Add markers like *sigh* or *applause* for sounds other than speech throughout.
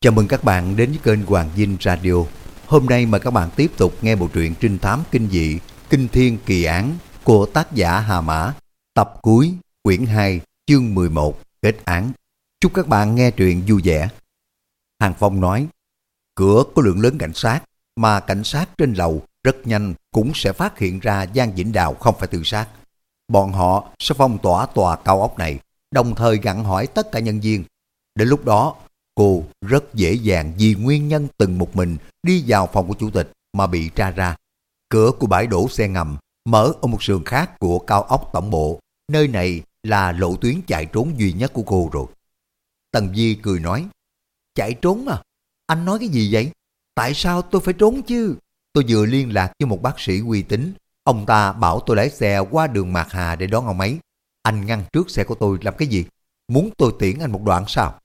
Chào mừng các bạn đến với kênh Hoàng Dinh Radio. Hôm nay mời các bạn tiếp tục nghe bộ truyện trinh thám kinh dị Kinh Thiên Kỳ Án của tác giả Hà Mã, tập cuối, quyển 2, chương 11, kết án. Chúc các bạn nghe truyện vui vẻ. Hàng Phong nói, cửa có lượng lớn cảnh sát, mà cảnh sát trên lầu rất nhanh cũng sẽ phát hiện ra Giang Vĩnh Đào không phải tự sát. Bọn họ sẽ phong tỏa tòa cao ốc này, đồng thời gặn hỏi tất cả nhân viên. Đến lúc đó, cô rất dễ dàng vì nguyên nhân từng một mình đi vào phòng của chủ tịch mà bị tra ra. Cửa của bãi đổ xe ngầm mở ở một sườn khác của cao ốc tổng bộ. Nơi này là lộ tuyến chạy trốn duy nhất của cô rồi. Tần Di cười nói, chạy trốn à? Anh nói cái gì vậy? Tại sao tôi phải trốn chứ? Tôi vừa liên lạc với một bác sĩ uy tín. Ông ta bảo tôi lái xe qua đường Mạc Hà để đón ông ấy. Anh ngăn trước xe của tôi làm cái gì? Muốn tôi tiễn anh một đoạn sao?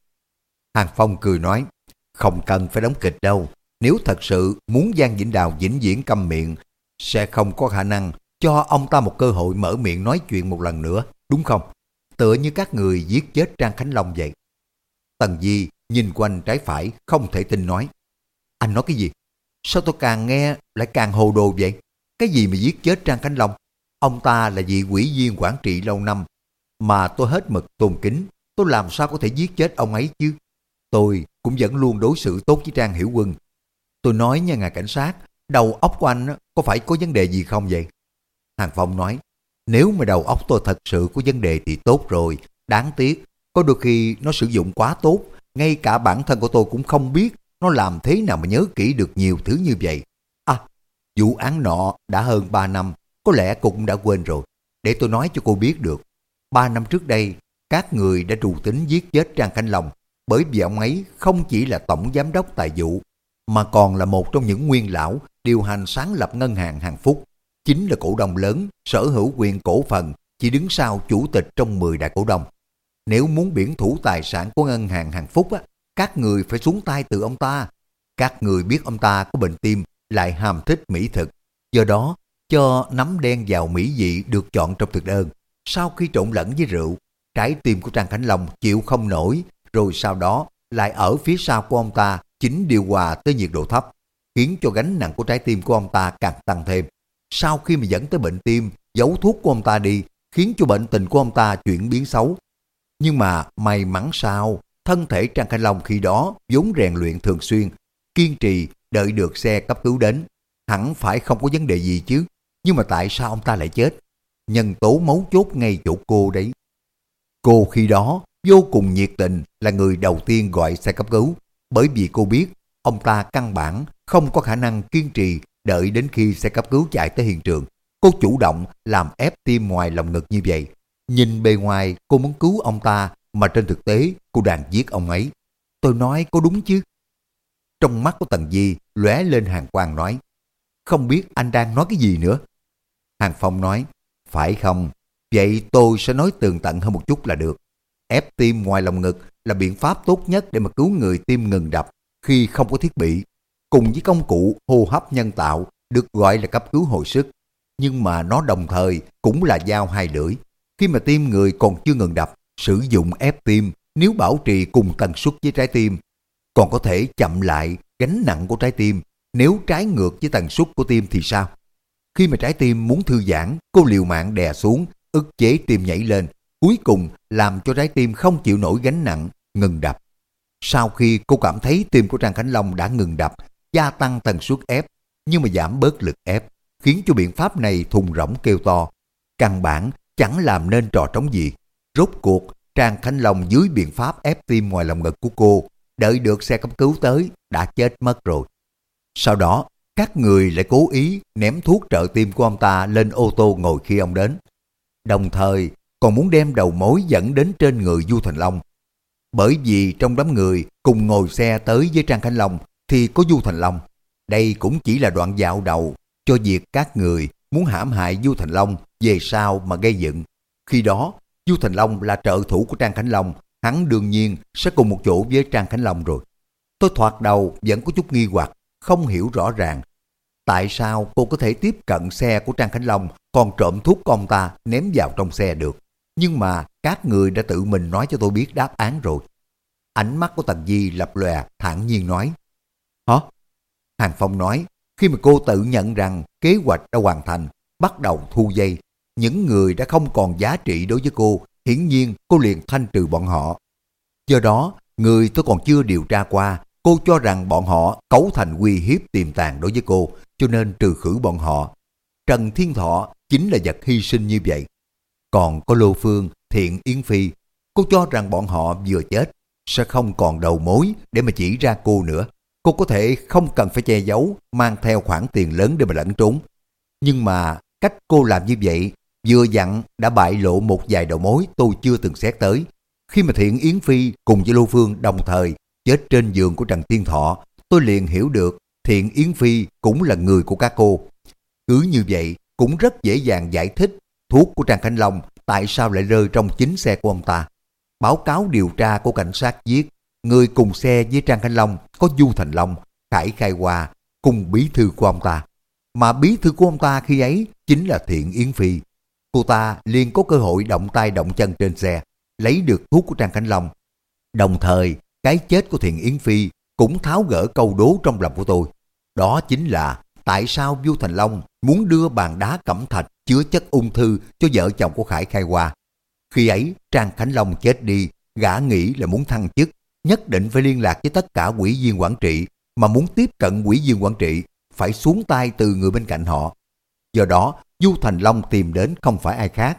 Hàng Phong cười nói, không cần phải đóng kịch đâu. Nếu thật sự muốn Giang Vĩnh Đào vĩnh viễn câm miệng, sẽ không có khả năng cho ông ta một cơ hội mở miệng nói chuyện một lần nữa, đúng không? Tựa như các người giết chết Trang Khánh Long vậy. Tần Di nhìn quanh trái phải, không thể tin nói. Anh nói cái gì? Sao tôi càng nghe lại càng hồ đồ vậy? Cái gì mà giết chết Trang Khánh Long? Ông ta là vị quỷ viên quản trị lâu năm, mà tôi hết mực tôn kính. Tôi làm sao có thể giết chết ông ấy chứ? Tôi cũng vẫn luôn đối xử tốt với Trang Hiểu Quân. Tôi nói nha ngài cảnh sát, đầu óc của anh có phải có vấn đề gì không vậy? Hàng Phong nói, nếu mà đầu óc tôi thật sự có vấn đề thì tốt rồi, đáng tiếc, có đôi khi nó sử dụng quá tốt, ngay cả bản thân của tôi cũng không biết nó làm thế nào mà nhớ kỹ được nhiều thứ như vậy. À, vụ án nọ đã hơn 3 năm, có lẽ cô cũng đã quên rồi. Để tôi nói cho cô biết được, 3 năm trước đây, các người đã trù tính giết chết Trang khanh Long bởi vì ông ấy không chỉ là tổng giám đốc tài vụ, mà còn là một trong những nguyên lão điều hành sáng lập ngân hàng hàng phúc, chính là cổ đông lớn, sở hữu quyền cổ phần, chỉ đứng sau chủ tịch trong 10 đại cổ đông. Nếu muốn biển thủ tài sản của ngân hàng hàng phúc, á, các người phải xuống tay từ ông ta. Các người biết ông ta có bệnh tim, lại hàm thích mỹ thực. Do đó, cho nấm đen vào mỹ vị được chọn trong thực đơn. Sau khi trộn lẫn với rượu, trái tim của Trang Khánh Long chịu không nổi rồi sau đó lại ở phía sau của ông ta chính điều hòa tới nhiệt độ thấp, khiến cho gánh nặng của trái tim của ông ta càng tăng thêm. Sau khi mà dẫn tới bệnh tim, giấu thuốc của ông ta đi, khiến cho bệnh tình của ông ta chuyển biến xấu. Nhưng mà may mắn sao, thân thể Trang Khánh Long khi đó vốn rèn luyện thường xuyên, kiên trì đợi được xe cấp cứu đến. Hẳn phải không có vấn đề gì chứ, nhưng mà tại sao ông ta lại chết? Nhân tố mấu chốt ngay chỗ cô đấy. Cô khi đó vô cùng nhiệt tình là người đầu tiên gọi xe cấp cứu, bởi vì cô biết ông ta căn bản không có khả năng kiên trì đợi đến khi xe cấp cứu chạy tới hiện trường. Cô chủ động làm ép tim ngoài lòng ngực như vậy. Nhìn bề ngoài cô muốn cứu ông ta mà trên thực tế cô đang giết ông ấy. Tôi nói có đúng chứ? Trong mắt của Tần Di lóe lên hàng quang nói Không biết anh đang nói cái gì nữa? Hàng Phong nói Phải không? Vậy tôi sẽ nói tường tận hơn một chút là được. Ép tim ngoài lòng ngực là biện pháp tốt nhất để mà cứu người tim ngừng đập khi không có thiết bị, cùng với công cụ hô hấp nhân tạo được gọi là cấp cứu hồi sức. Nhưng mà nó đồng thời cũng là dao hai lưỡi. Khi mà tim người còn chưa ngừng đập, sử dụng ép tim nếu bảo trì cùng tần suất với trái tim, còn có thể chậm lại gánh nặng của trái tim nếu trái ngược với tần suất của tim thì sao? Khi mà trái tim muốn thư giãn, cô liều mạng đè xuống, ức chế tim nhảy lên cuối cùng làm cho trái tim không chịu nổi gánh nặng, ngừng đập. Sau khi cô cảm thấy tim của Trang Khánh Long đã ngừng đập, gia tăng tần suất ép, nhưng mà giảm bớt lực ép, khiến cho biện pháp này thùng rỗng kêu to. Căn bản chẳng làm nên trò trống gì. Rốt cuộc, Trang Khánh Long dưới biện pháp ép tim ngoài lòng ngực của cô, đợi được xe cấp cứu tới, đã chết mất rồi. Sau đó, các người lại cố ý ném thuốc trợ tim của ông ta lên ô tô ngồi khi ông đến. Đồng thời, còn muốn đem đầu mối dẫn đến trên người Du Thành Long. Bởi vì trong đám người cùng ngồi xe tới với Trang Khánh Long thì có Du Thành Long. Đây cũng chỉ là đoạn dạo đầu cho việc các người muốn hãm hại Du Thành Long về sau mà gây dựng. Khi đó, Du Thành Long là trợ thủ của Trang Khánh Long, hắn đương nhiên sẽ cùng một chỗ với Trang Khánh Long rồi. Tôi thoạt đầu vẫn có chút nghi hoặc, không hiểu rõ ràng. Tại sao cô có thể tiếp cận xe của Trang Khánh Long còn trộm thuốc của ông ta ném vào trong xe được? Nhưng mà các người đã tự mình nói cho tôi biết đáp án rồi. ánh mắt của Tần Di lập lòe thản nhiên nói. Hả? Hàng Phong nói, khi mà cô tự nhận rằng kế hoạch đã hoàn thành, bắt đầu thu dây, những người đã không còn giá trị đối với cô, hiển nhiên cô liền thanh trừ bọn họ. Do đó, người tôi còn chưa điều tra qua, cô cho rằng bọn họ cấu thành uy hiếp tiềm tàng đối với cô, cho nên trừ khử bọn họ. Trần Thiên Thọ chính là vật hy sinh như vậy. Còn có Lô Phương, Thiện Yến Phi, cô cho rằng bọn họ vừa chết, sẽ không còn đầu mối để mà chỉ ra cô nữa. Cô có thể không cần phải che giấu, mang theo khoản tiền lớn để mà lẫn trốn. Nhưng mà cách cô làm như vậy, vừa dặn đã bại lộ một vài đầu mối tôi chưa từng xét tới. Khi mà Thiện Yến Phi cùng với Lô Phương đồng thời chết trên giường của Trần Tiên Thọ, tôi liền hiểu được Thiện Yến Phi cũng là người của các cô. Cứ như vậy, cũng rất dễ dàng giải thích thuốc của Trang Khánh Long tại sao lại rơi trong chính xe của ông ta. Báo cáo điều tra của cảnh sát viết, người cùng xe với Trang Khánh Long có Du Thành Long, Khải Khai Hòa cùng bí thư của ông ta. Mà bí thư của ông ta khi ấy chính là Thiện Yến Phi. Cô ta liền có cơ hội động tay động chân trên xe, lấy được thuốc của Trang Khánh Long. Đồng thời, cái chết của Thiện Yến Phi cũng tháo gỡ câu đố trong lòng của tôi. Đó chính là tại sao Vua Thành Long muốn đưa bàn đá cẩm thạch chứa chất ung thư cho vợ chồng của Khải Khai Hoa. Khi ấy, Trang Khánh Long chết đi, gã nghĩ là muốn thăng chức, nhất định phải liên lạc với tất cả quỹ viên quản trị, mà muốn tiếp cận quỹ viên quản trị, phải xuống tay từ người bên cạnh họ. Do đó, Du Thành Long tìm đến không phải ai khác,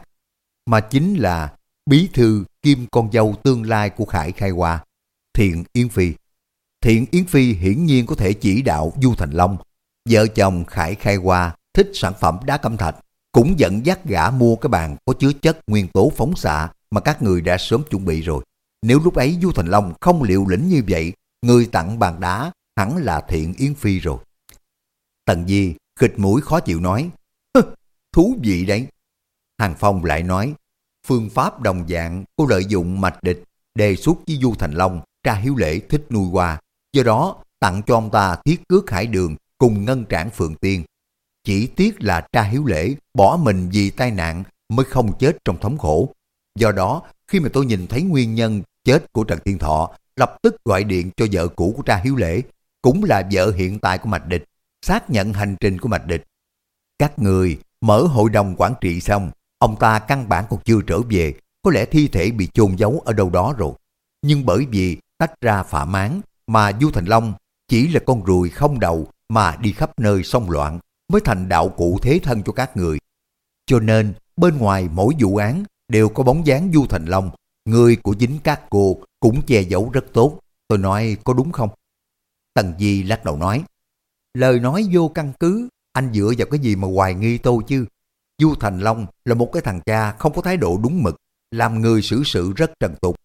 mà chính là bí thư kim con dâu tương lai của Khải Khai Hoa, Thiện Yến Phi. Thiện Yến Phi hiển nhiên có thể chỉ đạo Du Thành Long. Vợ chồng Khải Khai Hoa thích sản phẩm đá cẩm thạch, cũng dẫn dắt gã mua cái bàn có chứa chất nguyên tố phóng xạ mà các người đã sớm chuẩn bị rồi. Nếu lúc ấy Du Thành Long không liệu lĩnh như vậy, người tặng bàn đá hẳn là Thiện Yến Phi rồi. Tần Di khịch mũi khó chịu nói, thú vị đấy. Hàng Phong lại nói, phương pháp đồng dạng cô lợi dụng mạch địch đề xuất với Du Thành Long tra hiếu lễ thích nuôi hoa, do đó tặng cho ông ta thiết cước hải đường cùng ngân trảng phượng tiên. Chỉ tiếc là cha hiếu lễ bỏ mình vì tai nạn mới không chết trong thống khổ. Do đó, khi mà tôi nhìn thấy nguyên nhân chết của Trần Thiên Thọ, lập tức gọi điện cho vợ cũ của cha hiếu lễ, cũng là vợ hiện tại của Mạch Địch, xác nhận hành trình của Mạch Địch. Các người mở hội đồng quản trị xong, ông ta căn bản còn chưa trở về, có lẽ thi thể bị chôn giấu ở đâu đó rồi. Nhưng bởi vì tách ra phạm án mà Du Thành Long chỉ là con ruồi không đầu mà đi khắp nơi xông loạn mới thành đạo cụ thế thân cho các người. Cho nên bên ngoài mỗi vụ án đều có bóng dáng Du Thành Long, người của dính các cô cũng che giấu rất tốt. Tôi nói có đúng không? Tần Di lắc đầu nói, lời nói vô căn cứ, anh dựa vào cái gì mà hoài nghi tôi chứ? Du Thành Long là một cái thằng cha không có thái độ đúng mực, làm người xử sự rất trần tục.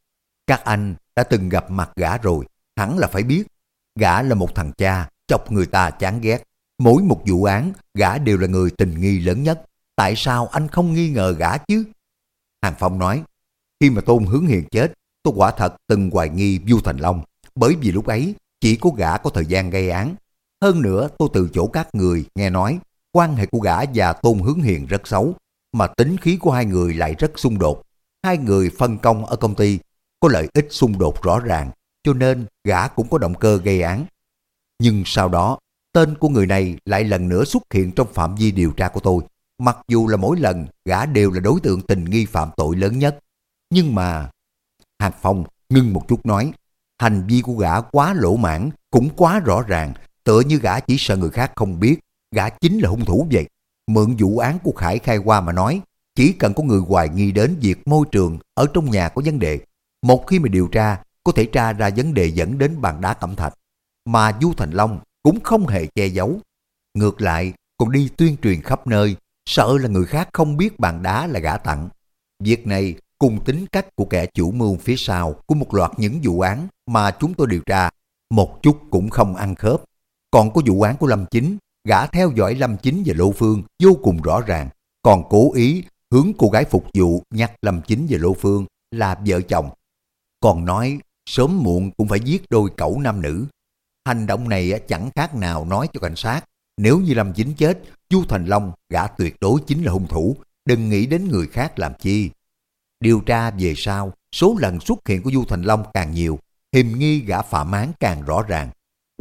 Các anh đã từng gặp mặt gã rồi, hẳn là phải biết. Gã là một thằng cha, chọc người ta chán ghét. Mỗi một vụ án, gã đều là người tình nghi lớn nhất. Tại sao anh không nghi ngờ gã chứ? Hàng Phong nói, khi mà Tôn Hướng Hiền chết, tôi quả thật từng hoài nghi Du Thành Long, bởi vì lúc ấy chỉ có gã có thời gian gây án. Hơn nữa tôi từ chỗ các người nghe nói quan hệ của gã và Tôn Hướng Hiền rất xấu, mà tính khí của hai người lại rất xung đột. Hai người phân công ở công ty, có lợi ích xung đột rõ ràng, cho nên gã cũng có động cơ gây án. Nhưng sau đó, tên của người này lại lần nữa xuất hiện trong phạm vi điều tra của tôi. Mặc dù là mỗi lần gã đều là đối tượng tình nghi phạm tội lớn nhất. Nhưng mà... Hàng Phong ngưng một chút nói, hành vi của gã quá lỗ mãn, cũng quá rõ ràng, tựa như gã chỉ sợ người khác không biết, gã chính là hung thủ vậy. Mượn vụ án của Khải khai qua mà nói, chỉ cần có người hoài nghi đến việc môi trường ở trong nhà có vấn đề, một khi mà điều tra, có thể tra ra vấn đề dẫn đến bàn đá cẩm thạch. Mà Du Thành Long cũng không hề che giấu. Ngược lại, còn đi tuyên truyền khắp nơi, sợ là người khác không biết bàn đá là gã tặng. Việc này cùng tính cách của kẻ chủ mưu phía sau của một loạt những vụ án mà chúng tôi điều tra, một chút cũng không ăn khớp. Còn có vụ án của Lâm Chính, gã theo dõi Lâm Chính và Lô Phương vô cùng rõ ràng, còn cố ý hướng cô gái phục vụ nhắc Lâm Chính và Lô Phương là vợ chồng. Còn nói sớm muộn cũng phải giết đôi cẩu nam nữ. Hành động này chẳng khác nào nói cho cảnh sát, nếu như Lâm Chính chết, Chu Thành Long gã tuyệt đối chính là hung thủ, đừng nghĩ đến người khác làm chi. Điều tra về sau, số lần xuất hiện của Du Thành Long càng nhiều, hiềm nghi gã phạm án càng rõ ràng.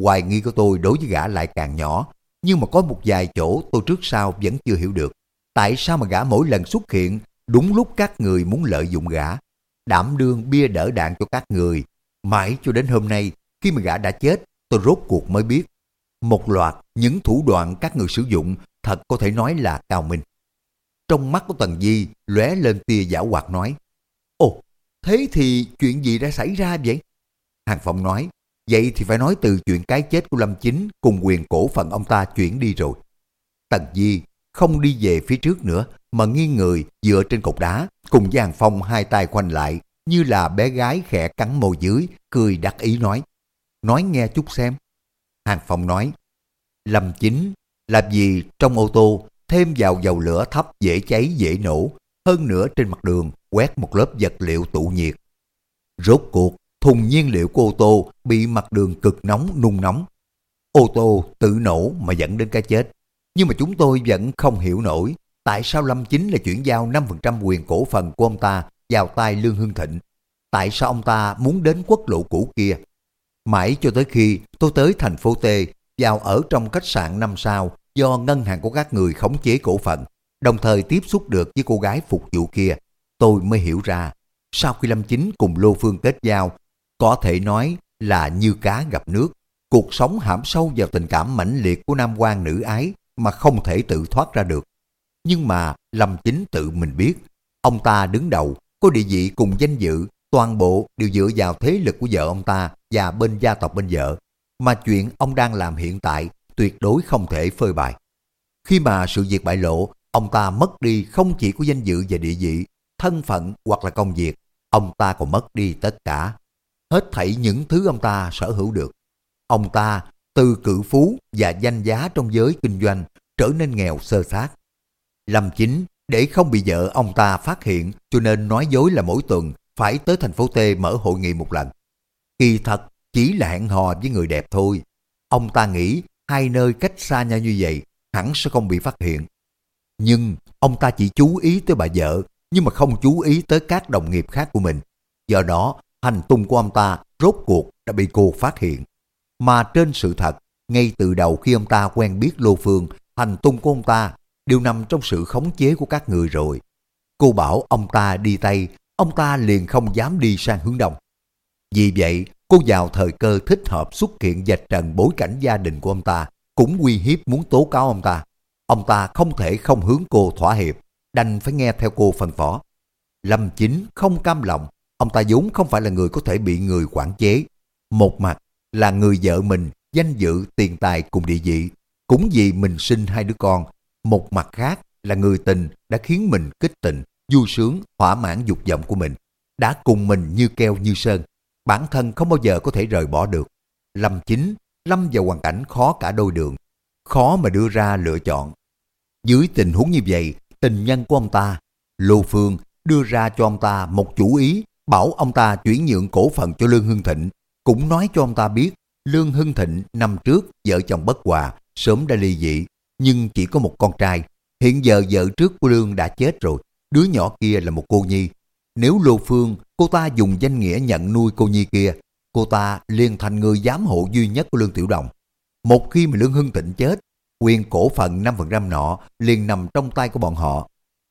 Hoài nghi của tôi đối với gã lại càng nhỏ, nhưng mà có một vài chỗ tôi trước sau vẫn chưa hiểu được. Tại sao mà gã mỗi lần xuất hiện đúng lúc các người muốn lợi dụng gã, đảm đương bia đỡ đạn cho các người. Mãi cho đến hôm nay, khi mà gã đã chết, tôi rốt cuộc mới biết. Một loạt những thủ đoạn các người sử dụng thật có thể nói là cao minh. Trong mắt của Tần Di lóe lên tia giả hoạt nói, Ồ, thế thì chuyện gì đã xảy ra vậy? Hàng Phong nói, vậy thì phải nói từ chuyện cái chết của Lâm Chính cùng quyền cổ phần ông ta chuyển đi rồi. Tần Di không đi về phía trước nữa mà nghiêng người dựa trên cột đá cùng với Hàng Phong hai tay khoanh lại như là bé gái khẽ cắn môi dưới cười đắc ý nói nói nghe chút xem. Hàng Phong nói, Lâm Chính, làm gì trong ô tô thêm vào dầu lửa thấp dễ cháy dễ nổ, hơn nữa trên mặt đường quét một lớp vật liệu tụ nhiệt. Rốt cuộc, thùng nhiên liệu của ô tô bị mặt đường cực nóng nung nóng. Ô tô tự nổ mà dẫn đến cái chết. Nhưng mà chúng tôi vẫn không hiểu nổi, tại sao Lâm Chính là chuyển giao 5% quyền cổ phần của ông ta vào tay Lương Hương Thịnh. Tại sao ông ta muốn đến quốc lộ cũ kia? Mãi cho tới khi tôi tới thành phố T vào ở trong khách sạn năm sao do ngân hàng của các người khống chế cổ phần, đồng thời tiếp xúc được với cô gái phục vụ kia, tôi mới hiểu ra, sau khi Lâm Chính cùng Lô Phương kết giao, có thể nói là như cá gặp nước, cuộc sống hãm sâu vào tình cảm mãnh liệt của nam quan nữ ái mà không thể tự thoát ra được. Nhưng mà Lâm Chính tự mình biết, ông ta đứng đầu, có địa vị cùng danh dự, toàn bộ đều dựa vào thế lực của vợ ông ta và bên gia tộc bên vợ, mà chuyện ông đang làm hiện tại tuyệt đối không thể phơi bày. Khi mà sự việc bại lộ, ông ta mất đi không chỉ của danh dự và địa vị, thân phận hoặc là công việc, ông ta còn mất đi tất cả. Hết thảy những thứ ông ta sở hữu được. Ông ta từ cự phú và danh giá trong giới kinh doanh trở nên nghèo sơ sát. Lâm Chính để không bị vợ ông ta phát hiện cho nên nói dối là mỗi tuần phải tới thành phố T mở hội nghị một lần. Kỳ thật chỉ là hẹn hò với người đẹp thôi. Ông ta nghĩ hai nơi cách xa nhau như vậy hẳn sẽ không bị phát hiện. Nhưng ông ta chỉ chú ý tới bà vợ nhưng mà không chú ý tới các đồng nghiệp khác của mình. Do đó, hành tung của ông ta rốt cuộc đã bị cô phát hiện. Mà trên sự thật, ngay từ đầu khi ông ta quen biết Lô Phương, hành tung của ông ta đều nằm trong sự khống chế của các người rồi. Cô bảo ông ta đi Tây, ông ta liền không dám đi sang hướng Đông. Vì vậy, cô vào thời cơ thích hợp xuất hiện dạch trần bối cảnh gia đình của ông ta, cũng uy hiếp muốn tố cáo ông ta. Ông ta không thể không hướng cô thỏa hiệp, đành phải nghe theo cô phân phó. Lâm Chính không cam lòng, ông ta vốn không phải là người có thể bị người quản chế. Một mặt là người vợ mình, danh dự, tiền tài cùng địa vị, cũng vì mình sinh hai đứa con. Một mặt khác là người tình đã khiến mình kích tình, vui sướng, thỏa mãn dục vọng của mình, đã cùng mình như keo như sơn. Bản thân không bao giờ có thể rời bỏ được. Lâm Chính lâm vào hoàn cảnh khó cả đôi đường, khó mà đưa ra lựa chọn. Dưới tình huống như vậy, tình nhân của ông ta, Lô Phương đưa ra cho ông ta một chủ ý bảo ông ta chuyển nhượng cổ phần cho Lương Hưng Thịnh, cũng nói cho ông ta biết Lương Hưng Thịnh năm trước vợ chồng bất hòa, sớm đã ly dị, nhưng chỉ có một con trai. Hiện giờ vợ trước của Lương đã chết rồi, đứa nhỏ kia là một cô nhi. Nếu Lô Phương, cô ta dùng danh nghĩa nhận nuôi cô nhi kia, cô ta liền thành người giám hộ duy nhất của Lương Tiểu Đồng. Một khi mà Lương Hưng Tịnh chết, quyền cổ phần 5% nọ liền nằm trong tay của bọn họ.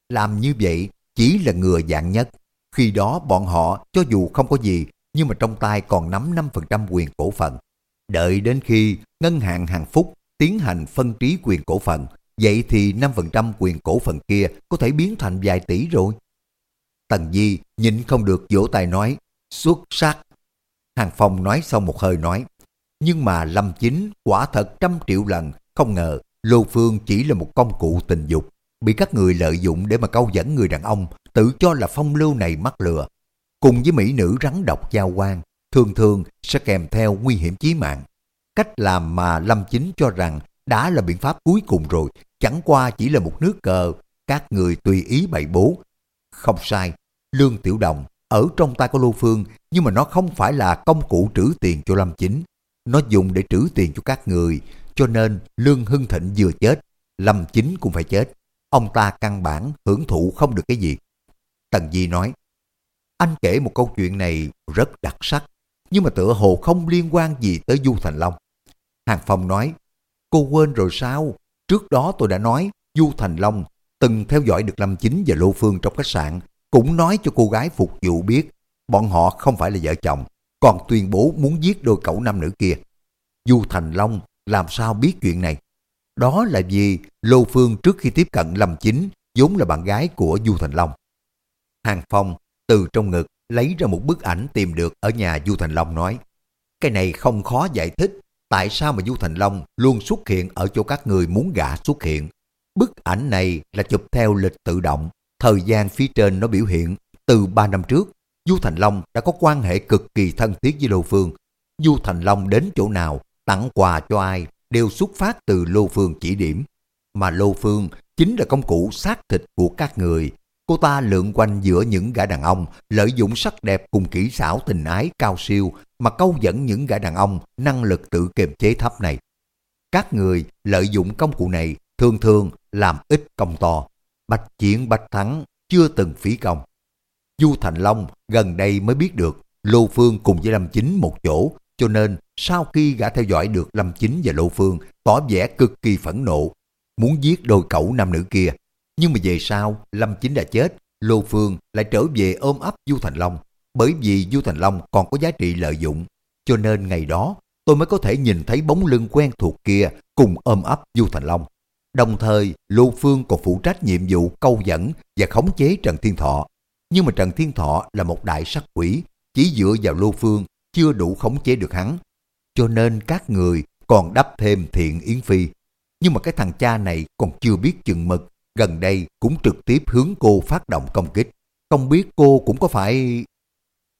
Làm như vậy chỉ là ngừa dạng nhất. Khi đó bọn họ cho dù không có gì nhưng mà trong tay còn nắm 5% quyền cổ phần. Đợi đến khi ngân hàng hàng phúc tiến hành phân trí quyền cổ phần, vậy thì 5% quyền cổ phần kia có thể biến thành vài tỷ rồi. Tần Di nhìn không được vỗ tay nói, xuất sắc. Hàng Phong nói sau một hơi nói, nhưng mà Lâm Chính quả thật trăm triệu lần không ngờ Lô Phương chỉ là một công cụ tình dục, bị các người lợi dụng để mà câu dẫn người đàn ông, tự cho là phong lưu này mắc lừa. Cùng với mỹ nữ rắn độc giao quan, thường thường sẽ kèm theo nguy hiểm chí mạng. Cách làm mà Lâm Chính cho rằng đã là biện pháp cuối cùng rồi, chẳng qua chỉ là một nước cờ, các người tùy ý bày bố. Không sai, Lương Tiểu Đồng ở trong tay của Lô Phương, nhưng mà nó không phải là công cụ trữ tiền cho Lâm Chính. Nó dùng để trữ tiền cho các người, cho nên Lương Hưng Thịnh vừa chết, Lâm Chính cũng phải chết. Ông ta căn bản hưởng thụ không được cái gì. Tần Di nói, anh kể một câu chuyện này rất đặc sắc. nhưng mà tựa hồ không liên quan gì tới Du Thành Long. Hàng Phong nói, cô quên rồi sao? Trước đó tôi đã nói Du Thành Long từng theo dõi được Lâm Chính và Lô Phương trong khách sạn, cũng nói cho cô gái phục vụ biết bọn họ không phải là vợ chồng, còn tuyên bố muốn giết đôi cậu nam nữ kia. Du Thành Long làm sao biết chuyện này? Đó là vì Lô Phương trước khi tiếp cận Lâm Chính vốn là bạn gái của Du Thành Long. Hàng Phong từ trong ngực lấy ra một bức ảnh tìm được ở nhà Du Thành Long nói Cái này không khó giải thích tại sao mà Du Thành Long luôn xuất hiện ở chỗ các người muốn gã xuất hiện. Bức ảnh này là chụp theo lịch tự động, thời gian phía trên nó biểu hiện từ 3 năm trước. Du Thành Long đã có quan hệ cực kỳ thân thiết với Lô Phương. Du Thành Long đến chỗ nào, tặng quà cho ai đều xuất phát từ Lô Phương chỉ điểm. Mà Lô Phương chính là công cụ xác thịt của các người. Cô ta lượn quanh giữa những gã đàn ông, lợi dụng sắc đẹp cùng kỹ xảo tình ái cao siêu mà câu dẫn những gã đàn ông năng lực tự kiềm chế thấp này. Các người lợi dụng công cụ này thường thường làm ít công to. Bạch chiến bạch thắng chưa từng phí công. Du Thành Long gần đây mới biết được Lô Phương cùng với Lâm Chính một chỗ, cho nên sau khi gã theo dõi được Lâm Chính và Lô Phương tỏ vẻ cực kỳ phẫn nộ, muốn giết đôi cậu nam nữ kia. Nhưng mà về sau, Lâm Chính đã chết, Lô Phương lại trở về ôm ấp Du Thành Long, bởi vì Du Thành Long còn có giá trị lợi dụng. Cho nên ngày đó, tôi mới có thể nhìn thấy bóng lưng quen thuộc kia cùng ôm ấp Du Thành Long. Đồng thời, Lô Phương còn phụ trách nhiệm vụ câu dẫn và khống chế Trần Thiên Thọ. Nhưng mà Trần Thiên Thọ là một đại sắc quỷ, chỉ dựa vào Lô Phương chưa đủ khống chế được hắn. Cho nên các người còn đắp thêm thiện Yến Phi. Nhưng mà cái thằng cha này còn chưa biết chừng mực, gần đây cũng trực tiếp hướng cô phát động công kích. Không biết cô cũng có phải...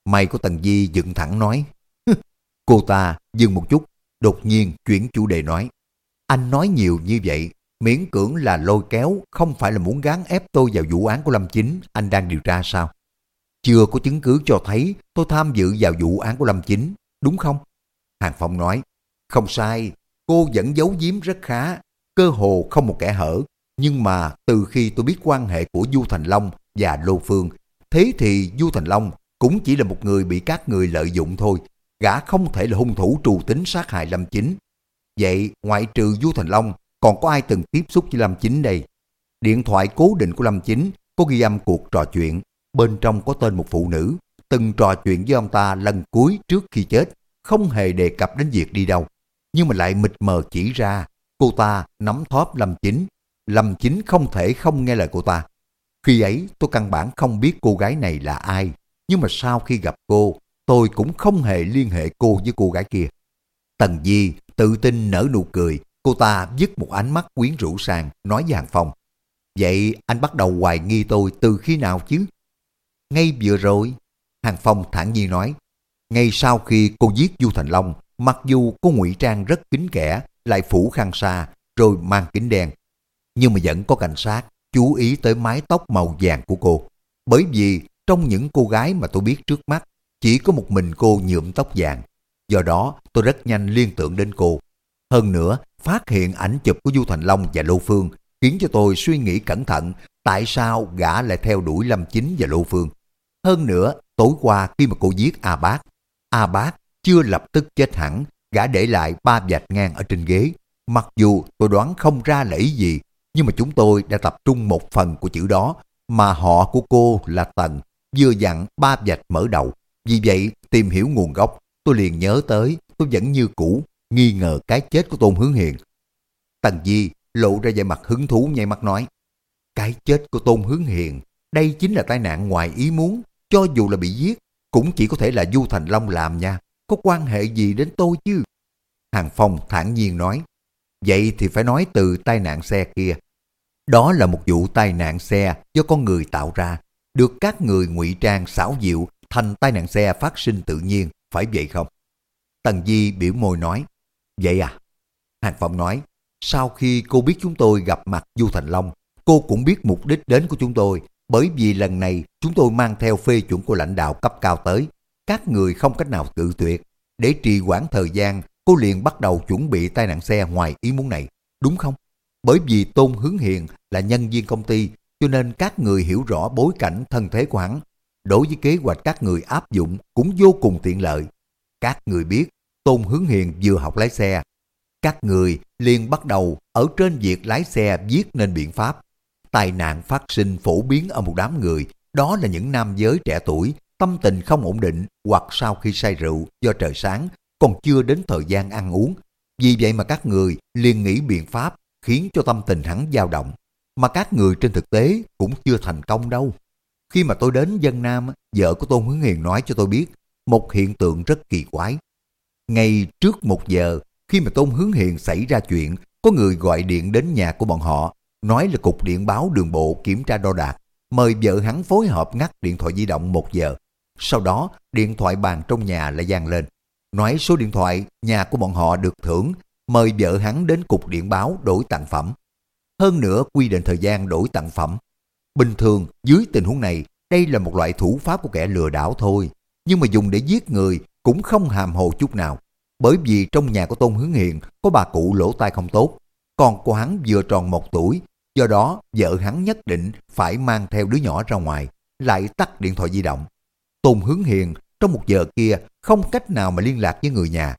Mày của Tần Di dựng thẳng nói. *laughs* cô ta dừng một chút, đột nhiên chuyển chủ đề nói. Anh nói nhiều như vậy, miễn cưỡng là lôi kéo, không phải là muốn gán ép tôi vào vụ án của Lâm Chính, anh đang điều tra sao? Chưa có chứng cứ cho thấy tôi tham dự vào vụ án của Lâm Chính, đúng không? Hàng Phong nói, không sai, cô vẫn giấu giếm rất khá, cơ hồ không một kẻ hở. Nhưng mà từ khi tôi biết quan hệ của Du Thành Long và Lô Phương, thế thì Du Thành Long cũng chỉ là một người bị các người lợi dụng thôi. Gã không thể là hung thủ trù tính sát hại Lâm Chính. Vậy ngoại trừ Du Thành Long, còn có ai từng tiếp xúc với Lâm Chính đây? Điện thoại cố định của Lâm Chính có ghi âm cuộc trò chuyện. Bên trong có tên một phụ nữ, từng trò chuyện với ông ta lần cuối trước khi chết, không hề đề cập đến việc đi đâu. Nhưng mà lại mịt mờ chỉ ra, cô ta nắm thóp Lâm Chính. Lâm Chính không thể không nghe lời cô ta. Khi ấy tôi căn bản không biết cô gái này là ai, nhưng mà sau khi gặp cô, tôi cũng không hề liên hệ cô với cô gái kia. Tần Di tự tin nở nụ cười, cô ta dứt một ánh mắt quyến rũ sang, nói với Hàng Phong. Vậy anh bắt đầu hoài nghi tôi từ khi nào chứ? Ngay vừa rồi, Hàng Phong thản nhiên nói, ngay sau khi cô giết Du Thành Long, mặc dù cô ngụy trang rất kín kẽ, lại phủ khăn xa, rồi mang kính đen, nhưng mà vẫn có cảnh sát chú ý tới mái tóc màu vàng của cô. Bởi vì trong những cô gái mà tôi biết trước mắt, chỉ có một mình cô nhuộm tóc vàng. Do đó, tôi rất nhanh liên tưởng đến cô. Hơn nữa, phát hiện ảnh chụp của Du Thành Long và Lô Phương khiến cho tôi suy nghĩ cẩn thận tại sao gã lại theo đuổi Lâm Chính và Lô Phương. Hơn nữa, tối qua khi mà cô giết A Bác, A Bác chưa lập tức chết hẳn, gã để lại ba vạch ngang ở trên ghế. Mặc dù tôi đoán không ra là ý gì, nhưng mà chúng tôi đã tập trung một phần của chữ đó, mà họ của cô là Tần, vừa dặn ba vạch mở đầu. Vì vậy, tìm hiểu nguồn gốc, tôi liền nhớ tới, tôi vẫn như cũ, nghi ngờ cái chết của Tôn Hướng Hiền. Tần Di lộ ra vẻ mặt hứng thú nhai mắt nói, cái chết của Tôn Hướng Hiền, đây chính là tai nạn ngoài ý muốn, cho dù là bị giết, cũng chỉ có thể là Du Thành Long làm nha, có quan hệ gì đến tôi chứ? Hàng Phong thản nhiên nói, vậy thì phải nói từ tai nạn xe kia. Đó là một vụ tai nạn xe do con người tạo ra, được các người ngụy trang xảo diệu thành tai nạn xe phát sinh tự nhiên, phải vậy không? Tần Di biểu môi nói, vậy à? Hàng Phong nói, sau khi cô biết chúng tôi gặp mặt Du Thành Long, cô cũng biết mục đích đến của chúng tôi, bởi vì lần này chúng tôi mang theo phê chuẩn của lãnh đạo cấp cao tới. Các người không cách nào tự tuyệt. Để trì hoãn thời gian, cô liền bắt đầu chuẩn bị tai nạn xe ngoài ý muốn này, đúng không? Bởi vì Tôn Hướng Hiền là nhân viên công ty, cho nên các người hiểu rõ bối cảnh thân thế của hắn. Đối với kế hoạch các người áp dụng cũng vô cùng tiện lợi. Các người biết, Tôn Hướng Hiền vừa học lái xe. Các người liền bắt đầu ở trên việc lái xe viết nên biện pháp. Tai nạn phát sinh phổ biến ở một đám người, đó là những nam giới trẻ tuổi, tâm tình không ổn định hoặc sau khi say rượu do trời sáng còn chưa đến thời gian ăn uống. Vì vậy mà các người liền nghĩ biện pháp khiến cho tâm tình hắn dao động. Mà các người trên thực tế cũng chưa thành công đâu. Khi mà tôi đến dân Nam, vợ của Tôn Hướng Hiền nói cho tôi biết một hiện tượng rất kỳ quái. Ngay trước một giờ, khi mà Tôn Hướng Hiền xảy ra chuyện, có người gọi điện đến nhà của bọn họ, nói là cục điện báo đường bộ kiểm tra đo đạc, mời vợ hắn phối hợp ngắt điện thoại di động một giờ. Sau đó, điện thoại bàn trong nhà lại vang lên. Nói số điện thoại nhà của bọn họ được thưởng, mời vợ hắn đến cục điện báo đổi tặng phẩm. Hơn nữa quy định thời gian đổi tặng phẩm. Bình thường, dưới tình huống này, đây là một loại thủ pháp của kẻ lừa đảo thôi. Nhưng mà dùng để giết người cũng không hàm hồ chút nào. Bởi vì trong nhà của Tôn Hướng Hiền có bà cụ lỗ tai không tốt. Con của hắn vừa tròn một tuổi, do đó vợ hắn nhất định phải mang theo đứa nhỏ ra ngoài, lại tắt điện thoại di động. Tôn Hướng Hiền trong một giờ kia không cách nào mà liên lạc với người nhà.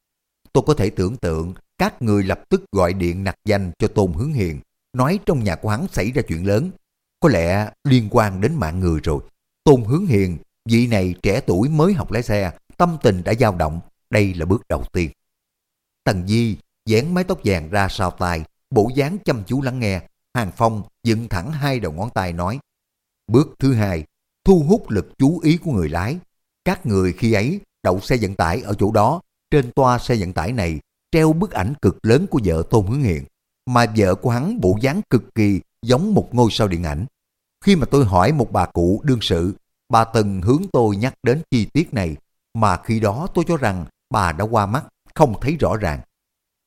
Tôi có thể tưởng tượng các người lập tức gọi điện nặc danh cho Tôn Hướng Hiền, nói trong nhà của hắn xảy ra chuyện lớn. Có lẽ liên quan đến mạng người rồi. Tôn Hướng Hiền, vị này trẻ tuổi mới học lái xe, tâm tình đã dao động. Đây là bước đầu tiên. Tần Di dán mái tóc vàng ra sau tai, bộ dáng chăm chú lắng nghe. Hàng Phong dựng thẳng hai đầu ngón tay nói. Bước thứ hai, thu hút lực chú ý của người lái. Các người khi ấy đậu xe vận tải ở chỗ đó, trên toa xe vận tải này treo bức ảnh cực lớn của vợ Tôn Hướng Hiền, mà vợ của hắn bộ dáng cực kỳ giống một ngôi sao điện ảnh. Khi mà tôi hỏi một bà cụ đương sự, bà từng hướng tôi nhắc đến chi tiết này, mà khi đó tôi cho rằng bà đã qua mắt, không thấy rõ ràng.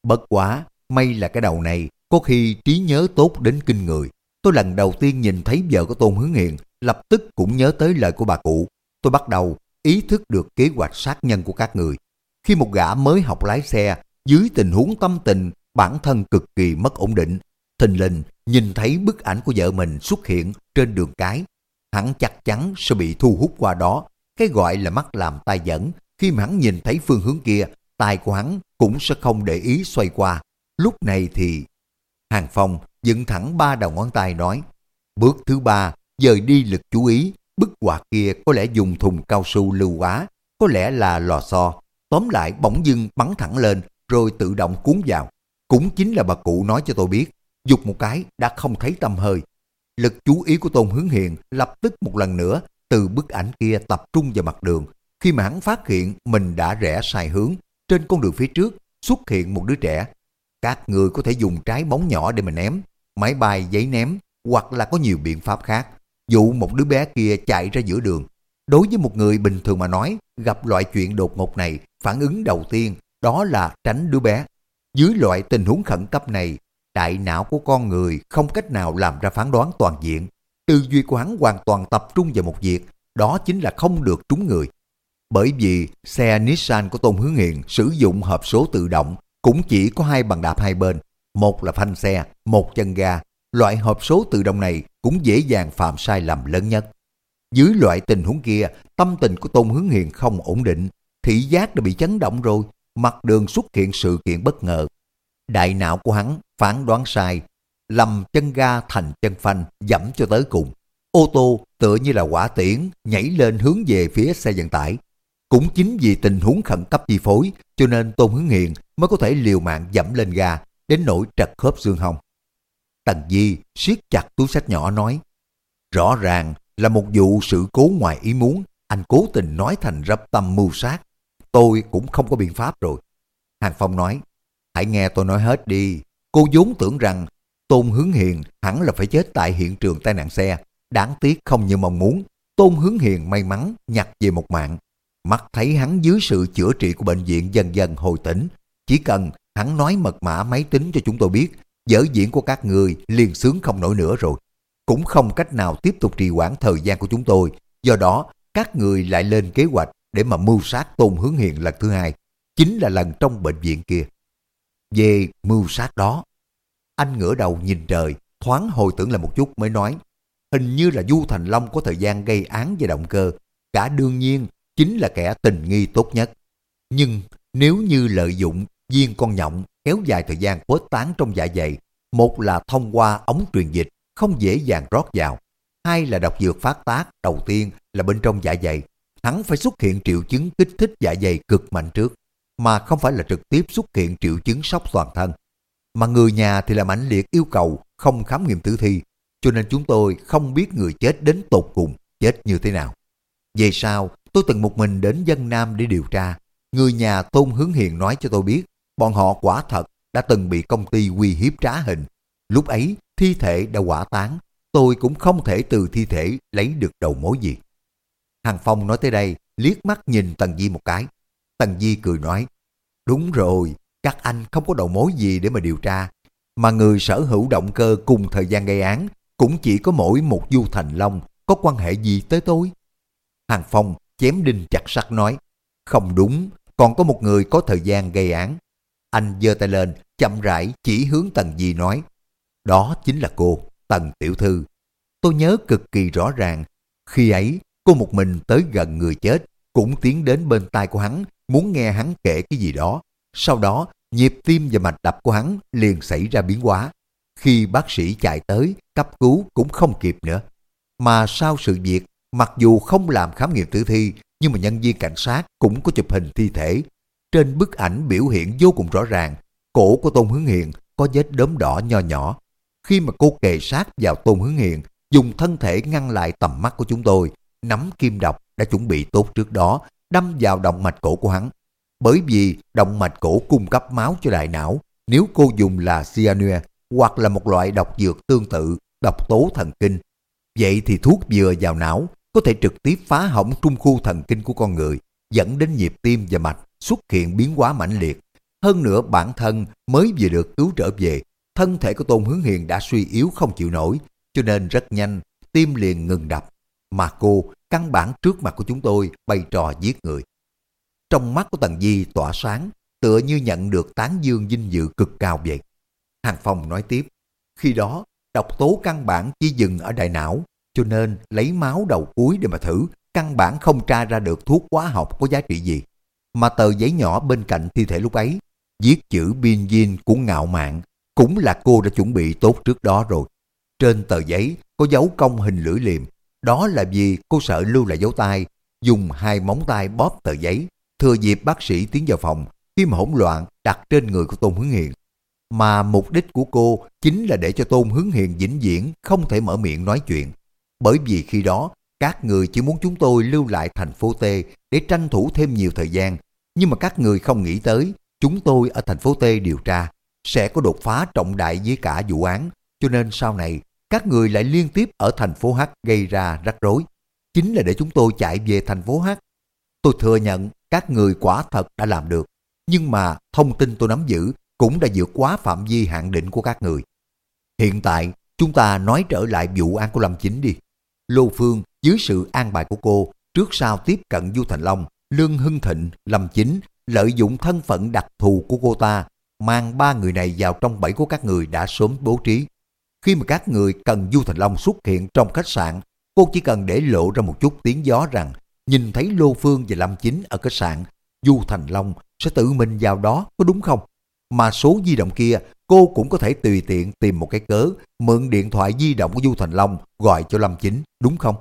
Bất quá, may là cái đầu này có khi trí nhớ tốt đến kinh người. Tôi lần đầu tiên nhìn thấy vợ của Tôn Hướng Hiền, lập tức cũng nhớ tới lời của bà cụ. Tôi bắt đầu ý thức được kế hoạch sát nhân của các người. Khi một gã mới học lái xe, dưới tình huống tâm tình bản thân cực kỳ mất ổn định, thình lình nhìn thấy bức ảnh của vợ mình xuất hiện trên đường cái, hắn chắc chắn sẽ bị thu hút qua đó. Cái gọi là mắt làm tai dẫn, khi mà hắn nhìn thấy phương hướng kia, tai của hắn cũng sẽ không để ý xoay qua. Lúc này thì... Hàng Phong dựng thẳng ba đầu ngón tay nói, bước thứ ba, dời đi lực chú ý, bức quạt kia có lẽ dùng thùng cao su lưu quá, có lẽ là lò xo. Tóm lại bỗng dưng bắn thẳng lên rồi tự động cuốn vào. Cũng chính là bà cụ nói cho tôi biết, dục một cái đã không thấy tâm hơi. Lực chú ý của Tôn Hướng Hiền lập tức một lần nữa từ bức ảnh kia tập trung vào mặt đường. Khi mà hắn phát hiện mình đã rẽ sai hướng, trên con đường phía trước xuất hiện một đứa trẻ. Các người có thể dùng trái bóng nhỏ để mà ném, máy bay giấy ném hoặc là có nhiều biện pháp khác. Dụ một đứa bé kia chạy ra giữa đường. Đối với một người bình thường mà nói, gặp loại chuyện đột ngột này, phản ứng đầu tiên đó là tránh đứa bé. Dưới loại tình huống khẩn cấp này, đại não của con người không cách nào làm ra phán đoán toàn diện. Tư duy của hắn hoàn toàn tập trung vào một việc, đó chính là không được trúng người. Bởi vì xe Nissan của Tôn Hướng Hiền sử dụng hộp số tự động cũng chỉ có hai bàn đạp hai bên, một là phanh xe, một chân ga. Loại hộp số tự động này cũng dễ dàng phạm sai lầm lớn nhất. Dưới loại tình huống kia, tâm tình của Tôn Hướng Hiền không ổn định, thị giác đã bị chấn động rồi, mặt đường xuất hiện sự kiện bất ngờ. Đại não của hắn phán đoán sai, lầm chân ga thành chân phanh, dẫm cho tới cùng. Ô tô tựa như là quả tiễn, nhảy lên hướng về phía xe vận tải. Cũng chính vì tình huống khẩn cấp chi phối, cho nên Tôn Hướng Hiền mới có thể liều mạng dẫm lên ga, đến nỗi trật khớp xương hông. Tần Di siết chặt túi sách nhỏ nói, rõ ràng là một vụ sự cố ngoài ý muốn, anh cố tình nói thành rập tâm mưu sát, tôi cũng không có biện pháp rồi. Hàng Phong nói, hãy nghe tôi nói hết đi. Cô vốn tưởng rằng Tôn Hướng Hiền hẳn là phải chết tại hiện trường tai nạn xe. Đáng tiếc không như mong muốn. Tôn Hướng Hiền may mắn nhặt về một mạng. Mắt thấy hắn dưới sự chữa trị của bệnh viện dần dần hồi tỉnh. Chỉ cần hắn nói mật mã máy tính cho chúng tôi biết, dở diễn của các người liền sướng không nổi nữa rồi. Cũng không cách nào tiếp tục trì hoãn thời gian của chúng tôi. Do đó, các người lại lên kế hoạch để mà mưu sát Tôn Hướng Hiền lần thứ hai, chính là lần trong bệnh viện kia. Về mưu sát đó, anh ngửa đầu nhìn trời, thoáng hồi tưởng là một chút mới nói, hình như là Du Thành Long có thời gian gây án về động cơ, cả đương nhiên chính là kẻ tình nghi tốt nhất. Nhưng nếu như lợi dụng viên con nhộng kéo dài thời gian khuếch tán trong dạ dày, một là thông qua ống truyền dịch không dễ dàng rót vào, hai là độc dược phát tác đầu tiên là bên trong dạ dày, hắn phải xuất hiện triệu chứng kích thích dạ dày cực mạnh trước, mà không phải là trực tiếp xuất hiện triệu chứng sốc toàn thân. Mà người nhà thì là mãnh liệt yêu cầu không khám nghiệm tử thi, cho nên chúng tôi không biết người chết đến tột cùng chết như thế nào. Về sau, tôi từng một mình đến dân Nam để điều tra. Người nhà Tôn Hướng Hiền nói cho tôi biết, bọn họ quả thật đã từng bị công ty uy hiếp trá hình. Lúc ấy, thi thể đã quả tán, tôi cũng không thể từ thi thể lấy được đầu mối gì. Hàng Phong nói tới đây, liếc mắt nhìn Tần Di một cái. Tần Di cười nói, đúng rồi, các anh không có đầu mối gì để mà điều tra, mà người sở hữu động cơ cùng thời gian gây án cũng chỉ có mỗi một Du Thành Long có quan hệ gì tới tôi. Hàng Phong chém đinh chặt sắt nói, không đúng, còn có một người có thời gian gây án. Anh giơ tay lên, chậm rãi chỉ hướng Tần Di nói, đó chính là cô, Tần Tiểu Thư. Tôi nhớ cực kỳ rõ ràng, khi ấy cô một mình tới gần người chết, cũng tiến đến bên tai của hắn, muốn nghe hắn kể cái gì đó. Sau đó, nhịp tim và mạch đập của hắn liền xảy ra biến hóa. Khi bác sĩ chạy tới, cấp cứu cũng không kịp nữa. Mà sau sự việc, mặc dù không làm khám nghiệm tử thi, nhưng mà nhân viên cảnh sát cũng có chụp hình thi thể. Trên bức ảnh biểu hiện vô cùng rõ ràng, cổ của Tôn Hướng Hiền có vết đốm đỏ nho nhỏ. Khi mà cô kề sát vào Tôn Hướng Hiền, dùng thân thể ngăn lại tầm mắt của chúng tôi, nắm kim độc đã chuẩn bị tốt trước đó, đâm vào động mạch cổ của hắn. Bởi vì động mạch cổ cung cấp máu cho đại não, nếu cô dùng là cyanua hoặc là một loại độc dược tương tự, độc tố thần kinh, vậy thì thuốc vừa vào não có thể trực tiếp phá hỏng trung khu thần kinh của con người, dẫn đến nhịp tim và mạch xuất hiện biến hóa mãnh liệt. Hơn nữa bản thân mới vừa được cứu trở về, thân thể của Tôn Hướng Hiền đã suy yếu không chịu nổi, cho nên rất nhanh, tim liền ngừng đập. Mà cô, căn bản trước mặt của chúng tôi, bày trò giết người. Trong mắt của Tần Di tỏa sáng, tựa như nhận được tán dương dinh dự cực cao vậy. Hàng Phong nói tiếp, khi đó, độc tố căn bản chỉ dừng ở đại não, cho nên lấy máu đầu cuối để mà thử, căn bản không tra ra được thuốc hóa học có giá trị gì. Mà tờ giấy nhỏ bên cạnh thi thể lúc ấy, viết chữ biên dinh của ngạo mạn, cũng là cô đã chuẩn bị tốt trước đó rồi. Trên tờ giấy có dấu công hình lưỡi liềm, đó là vì cô sợ lưu lại dấu tay, dùng hai móng tay bóp tờ giấy, thừa dịp bác sĩ tiến vào phòng, khi mà hỗn loạn đặt trên người của Tôn Hướng Hiền. Mà mục đích của cô chính là để cho Tôn Hướng Hiền vĩnh viễn không thể mở miệng nói chuyện. Bởi vì khi đó, các người chỉ muốn chúng tôi lưu lại thành phố T để tranh thủ thêm nhiều thời gian. Nhưng mà các người không nghĩ tới, chúng tôi ở thành phố T điều tra, sẽ có đột phá trọng đại với cả vụ án. Cho nên sau này, các người lại liên tiếp ở thành phố H gây ra rắc rối. Chính là để chúng tôi chạy về thành phố H. Tôi thừa nhận các người quả thật đã làm được. Nhưng mà thông tin tôi nắm giữ cũng đã vượt quá phạm vi hạn định của các người. Hiện tại, chúng ta nói trở lại vụ án của Lâm Chính đi. Lô Phương dưới sự an bài của cô trước sau tiếp cận Du Thành Long, Lương Hưng Thịnh, Lâm Chính lợi dụng thân phận đặc thù của cô ta mang ba người này vào trong bẫy của các người đã sớm bố trí. Khi mà các người cần Du Thành Long xuất hiện trong khách sạn, cô chỉ cần để lộ ra một chút tiếng gió rằng nhìn thấy Lô Phương và Lâm Chính ở khách sạn, Du Thành Long sẽ tự mình vào đó, có đúng không? Mà số di động kia, cô cũng có thể tùy tiện tìm một cái cớ, mượn điện thoại di động của Du Thành Long gọi cho Lâm Chính, đúng không?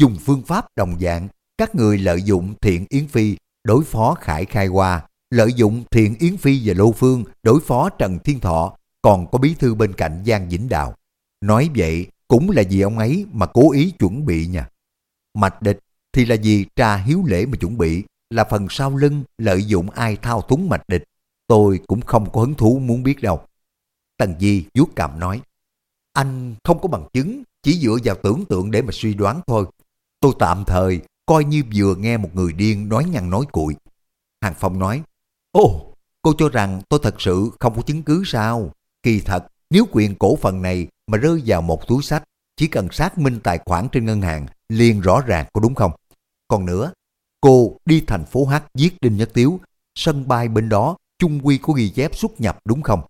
Dùng phương pháp đồng dạng, các người lợi dụng Thiện Yến Phi đối phó Khải Khai Hoa, lợi dụng Thiện Yến Phi và Lô Phương đối phó Trần Thiên Thọ, còn có bí thư bên cạnh Giang Vĩnh Đào. Nói vậy cũng là vì ông ấy mà cố ý chuẩn bị nha. Mạch địch thì là vì trà hiếu lễ mà chuẩn bị, là phần sau lưng lợi dụng ai thao túng mạch địch. Tôi cũng không có hứng thú muốn biết đâu. Tần Di vuốt cằm nói, anh không có bằng chứng, chỉ dựa vào tưởng tượng để mà suy đoán thôi. Tôi tạm thời coi như vừa nghe một người điên nói nhăn nói cuội. Hàng Phong nói, Ồ, cô cho rằng tôi thật sự không có chứng cứ sao? Kỳ thật, nếu quyền cổ phần này mà rơi vào một túi sách, chỉ cần xác minh tài khoản trên ngân hàng liền rõ ràng có đúng không? Còn nữa, cô đi thành phố H giết Đinh Nhất Tiếu, sân bay bên đó chung quy có ghi chép xuất nhập đúng không?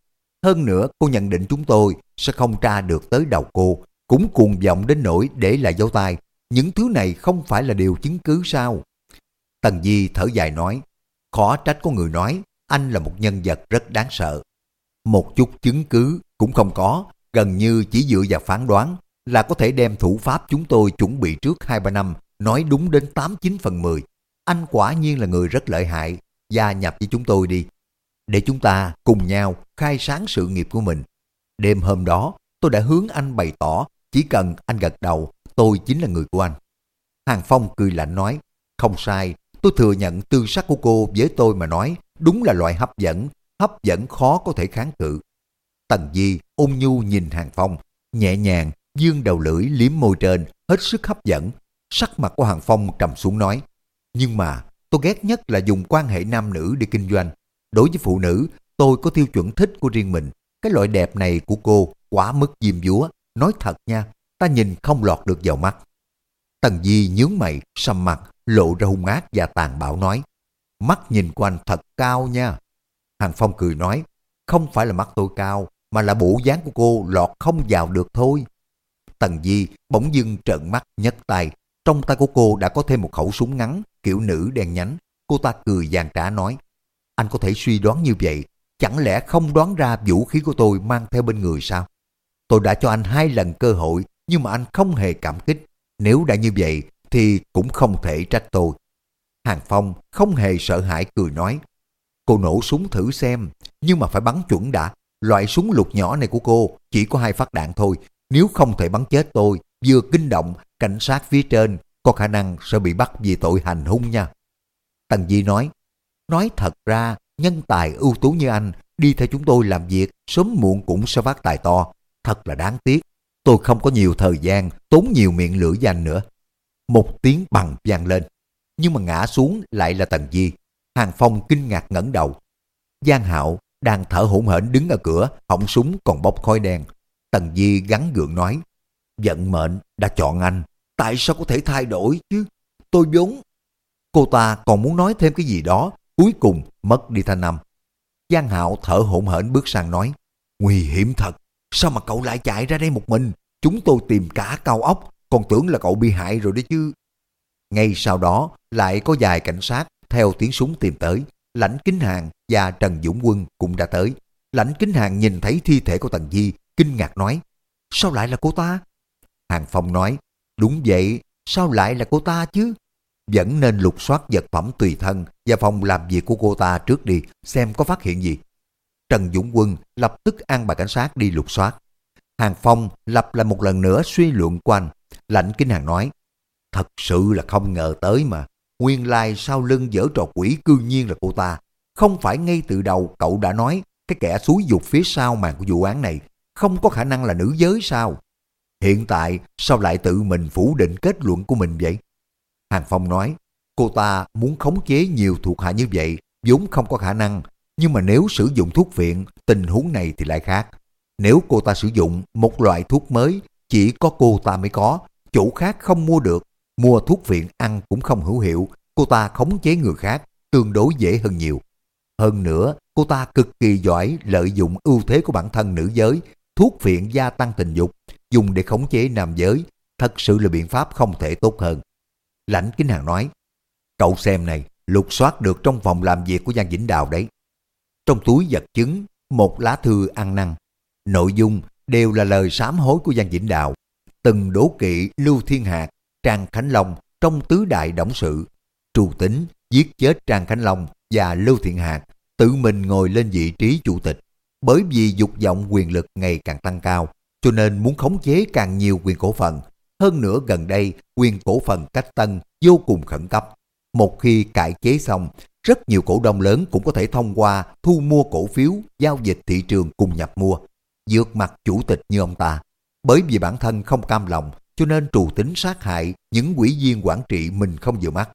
Hơn nữa, cô nhận định chúng tôi sẽ không tra được tới đầu cô, cũng cuồng vọng đến nỗi để lại dấu tay. Những thứ này không phải là điều chứng cứ sao? Tần Di thở dài nói, khó trách có người nói anh là một nhân vật rất đáng sợ. Một chút chứng cứ cũng không có, gần như chỉ dựa vào phán đoán là có thể đem thủ pháp chúng tôi chuẩn bị trước 2-3 năm nói đúng đến 8-9 phần 10. Anh quả nhiên là người rất lợi hại, gia nhập với chúng tôi đi. Để chúng ta cùng nhau khai sáng sự nghiệp của mình. Đêm hôm đó, tôi đã hướng anh bày tỏ, chỉ cần anh gật đầu, tôi chính là người của anh. Hàng Phong cười lạnh nói, không sai, tôi thừa nhận tư sắc của cô với tôi mà nói, đúng là loại hấp dẫn, hấp dẫn khó có thể kháng cự. Tần Di ung nhu nhìn Hàng Phong, nhẹ nhàng, dương đầu lưỡi liếm môi trên, hết sức hấp dẫn. Sắc mặt của Hàng Phong trầm xuống nói, nhưng mà tôi ghét nhất là dùng quan hệ nam nữ để kinh doanh. Đối với phụ nữ, tôi có tiêu chuẩn thích của riêng mình. Cái loại đẹp này của cô quá mức diêm dúa. Nói thật nha, ta nhìn không lọt được vào mắt. Tần Di nhướng mày, sầm mặt, lộ ra hung ác và tàn bạo nói. Mắt nhìn của anh thật cao nha. Hàng Phong cười nói, không phải là mắt tôi cao, mà là bộ dáng của cô lọt không vào được thôi. Tần Di bỗng dưng trợn mắt nhấc tay. Trong tay của cô đã có thêm một khẩu súng ngắn, kiểu nữ đen nhánh. Cô ta cười giàn trả nói, anh có thể suy đoán như vậy, chẳng lẽ không đoán ra vũ khí của tôi mang theo bên người sao? Tôi đã cho anh hai lần cơ hội, nhưng mà anh không hề cảm kích. Nếu đã như vậy, thì cũng không thể trách tôi. Hàng Phong không hề sợ hãi cười nói, cô nổ súng thử xem, nhưng mà phải bắn chuẩn đã. Loại súng lục nhỏ này của cô chỉ có hai phát đạn thôi, nếu không thể bắn chết tôi, vừa kinh động, cảnh sát phía trên có khả năng sẽ bị bắt vì tội hành hung nha. Tần Di nói, nói thật ra, nhân tài ưu tú như anh, đi theo chúng tôi làm việc, sớm muộn cũng sẽ phát tài to. Thật là đáng tiếc, tôi không có nhiều thời gian, tốn nhiều miệng lưỡi danh nữa. Một tiếng bằng vang lên, nhưng mà ngã xuống lại là Tần Di. Hàng Phong kinh ngạc ngẩng đầu. Giang Hạo đang thở hổn hển đứng ở cửa, họng súng còn bốc khói đen. Tần Di gắn gượng nói, vận mệnh đã chọn anh, tại sao có thể thay đổi chứ? Tôi vốn... Cô ta còn muốn nói thêm cái gì đó, cuối cùng mất đi thanh âm. Giang Hạo thở hổn hển bước sang nói, nguy hiểm thật, sao mà cậu lại chạy ra đây một mình? Chúng tôi tìm cả cao ốc, còn tưởng là cậu bị hại rồi đấy chứ. Ngay sau đó, lại có vài cảnh sát theo tiếng súng tìm tới. Lãnh Kính Hàng và Trần Dũng Quân cũng đã tới. Lãnh Kính Hàng nhìn thấy thi thể của Tần Di, kinh ngạc nói, sao lại là cô ta? Hàng Phong nói, đúng vậy, sao lại là cô ta chứ? Vẫn nên lục soát vật phẩm tùy thân và phòng làm việc của cô ta trước đi, xem có phát hiện gì. Trần Dũng Quân lập tức an bài cảnh sát đi lục soát. Hàng Phong lập lại một lần nữa suy luận quanh. Lãnh Kinh Hàng nói, thật sự là không ngờ tới mà. Nguyên lai sau lưng dở trò quỷ cư nhiên là cô ta. Không phải ngay từ đầu cậu đã nói cái kẻ xúi dục phía sau màn của vụ án này không có khả năng là nữ giới sao? Hiện tại sao lại tự mình phủ định kết luận của mình vậy? Hàng Phong nói, cô ta muốn khống chế nhiều thuộc hạ như vậy, vốn không có khả năng. Nhưng mà nếu sử dụng thuốc viện, tình huống này thì lại khác. Nếu cô ta sử dụng một loại thuốc mới, chỉ có cô ta mới có, chủ khác không mua được, mua thuốc viện ăn cũng không hữu hiệu, cô ta khống chế người khác, tương đối dễ hơn nhiều. Hơn nữa, cô ta cực kỳ giỏi lợi dụng ưu thế của bản thân nữ giới, thuốc viện gia tăng tình dục, dùng để khống chế nam giới, thật sự là biện pháp không thể tốt hơn. Lãnh Kính Hàng nói, cậu xem này, lục soát được trong phòng làm việc của Giang Vĩnh Đào đấy. Trong túi vật chứng, một lá thư ăn năn. Nội dung đều là lời sám hối của Giang Vĩnh Đào. Từng đố kỵ Lưu Thiên Hạc, Trang Khánh Long trong tứ đại động sự. Trù tính giết chết Trang Khánh Long và Lưu Thiện Hạc tự mình ngồi lên vị trí chủ tịch. Bởi vì dục vọng quyền lực ngày càng tăng cao, cho nên muốn khống chế càng nhiều quyền cổ phần. Hơn nữa gần đây, quyền cổ phần cách tân vô cùng khẩn cấp. Một khi cải chế xong, rất nhiều cổ đông lớn cũng có thể thông qua thu mua cổ phiếu, giao dịch thị trường cùng nhập mua, dược mặt chủ tịch như ông ta. Bởi vì bản thân không cam lòng, cho nên trù tính sát hại những quỹ viên quản trị mình không vừa mắt.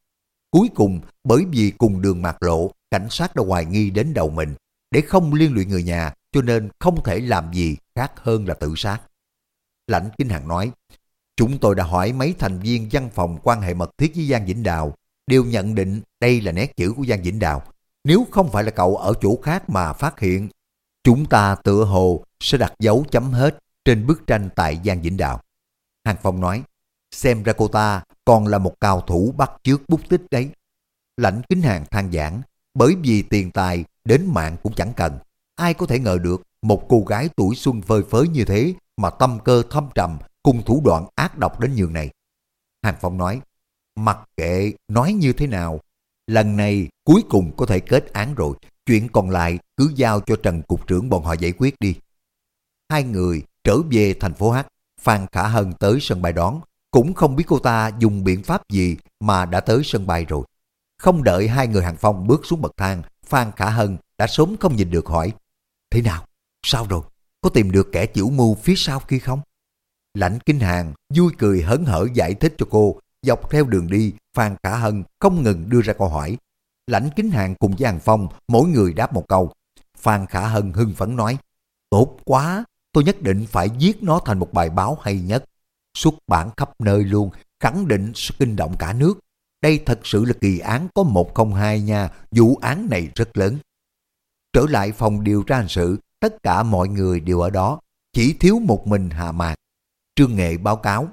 Cuối cùng, bởi vì cùng đường mạc lộ, cảnh sát đã hoài nghi đến đầu mình. Để không liên lụy người nhà, cho nên không thể làm gì khác hơn là tự sát. Lãnh Kinh hằng nói, chúng tôi đã hỏi mấy thành viên văn phòng quan hệ mật thiết với Giang Vĩnh Đào, đều nhận định đây là nét chữ của Giang Vĩnh Đào. Nếu không phải là cậu ở chỗ khác mà phát hiện, chúng ta tựa hồ sẽ đặt dấu chấm hết trên bức tranh tại Giang Vĩnh Đào. Hàng Phong nói, xem ra cô ta còn là một cao thủ bắt chước bút tích đấy. Lãnh kính hàng than giảng, bởi vì tiền tài đến mạng cũng chẳng cần. Ai có thể ngờ được một cô gái tuổi xuân phơi phới như thế mà tâm cơ thâm trầm cùng thủ đoạn ác độc đến nhường này. Hàng Phong nói, mặc kệ nói như thế nào, lần này cuối cùng có thể kết án rồi, chuyện còn lại cứ giao cho Trần Cục trưởng bọn họ giải quyết đi. Hai người trở về thành phố H, Phan Khả Hân tới sân bay đón, cũng không biết cô ta dùng biện pháp gì mà đã tới sân bay rồi. Không đợi hai người hàng phong bước xuống bậc thang, Phan Khả Hân đã sớm không nhìn được hỏi. Thế nào? Sao rồi? Có tìm được kẻ chủ mưu phía sau kia không? Lãnh Kinh Hàng vui cười hớn hở giải thích cho cô. Dọc theo đường đi, Phan Khả Hân không ngừng đưa ra câu hỏi. Lãnh Kính Hàng cùng với Hàng Phong, mỗi người đáp một câu. Phan Khả Hân hưng phấn nói, tốt quá, tôi nhất định phải viết nó thành một bài báo hay nhất. Xuất bản khắp nơi luôn, khẳng định kinh động cả nước. Đây thật sự là kỳ án có 102 nha, vụ án này rất lớn. Trở lại phòng điều tra hình sự, tất cả mọi người đều ở đó, chỉ thiếu một mình Hà Mạc. Trương Nghệ báo cáo,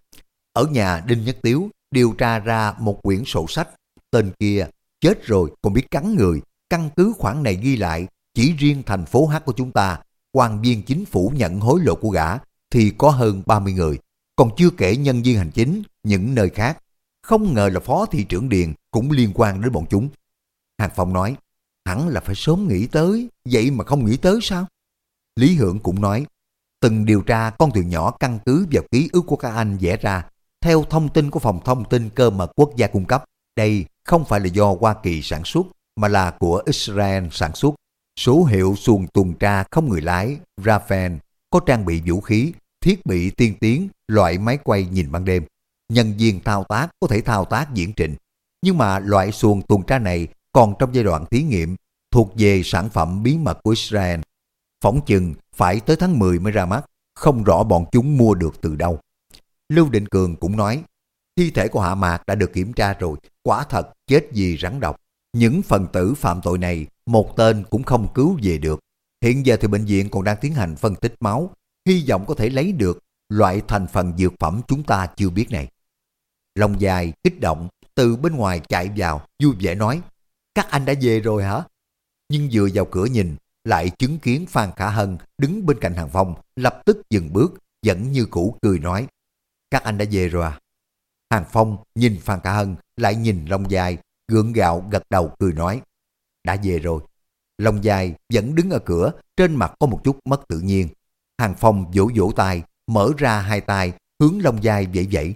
ở nhà Đinh Nhất Tiếu điều tra ra một quyển sổ sách, tên kia chết rồi còn biết cắn người, căn cứ khoản này ghi lại, chỉ riêng thành phố H của chúng ta, quan viên chính phủ nhận hối lộ của gã thì có hơn 30 người, còn chưa kể nhân viên hành chính những nơi khác. Không ngờ là phó thị trưởng Điền cũng liên quan đến bọn chúng. Hàng Phong nói, hẳn là phải sớm nghĩ tới, vậy mà không nghĩ tới sao? Lý Hưởng cũng nói, từng điều tra con thuyền nhỏ căn cứ vào ký ức của các anh vẽ ra, theo thông tin của phòng thông tin cơ mật quốc gia cung cấp, đây không phải là do Hoa Kỳ sản xuất, mà là của Israel sản xuất. Số hiệu xuồng tuần tra không người lái, Rafael, có trang bị vũ khí, thiết bị tiên tiến, loại máy quay nhìn ban đêm. Nhân viên thao tác có thể thao tác diễn trình. Nhưng mà loại xuồng tuần tra này còn trong giai đoạn thí nghiệm, thuộc về sản phẩm bí mật của Israel. Phỏng chừng phải tới tháng 10 mới ra mắt, không rõ bọn chúng mua được từ đâu. Lưu Định Cường cũng nói, thi thể của Hạ Mạc đã được kiểm tra rồi, quả thật chết vì rắn độc. Những phần tử phạm tội này, một tên cũng không cứu về được. Hiện giờ thì bệnh viện còn đang tiến hành phân tích máu, hy vọng có thể lấy được loại thành phần dược phẩm chúng ta chưa biết này. Lòng dài, kích động, từ bên ngoài chạy vào, vui vẻ nói, các anh đã về rồi hả? Nhưng vừa vào cửa nhìn, lại chứng kiến Phan Khả Hân đứng bên cạnh hàng phong, lập tức dừng bước, vẫn như cũ cười nói, các anh đã về rồi à? Hàng Phong nhìn Phan Khả Hân, lại nhìn Long Dài, gượng gạo gật đầu cười nói, đã về rồi. Long Dài vẫn đứng ở cửa, trên mặt có một chút mất tự nhiên. Hàng Phong vỗ vỗ tay, mở ra hai tay, hướng Long Dài vẫy vẫy.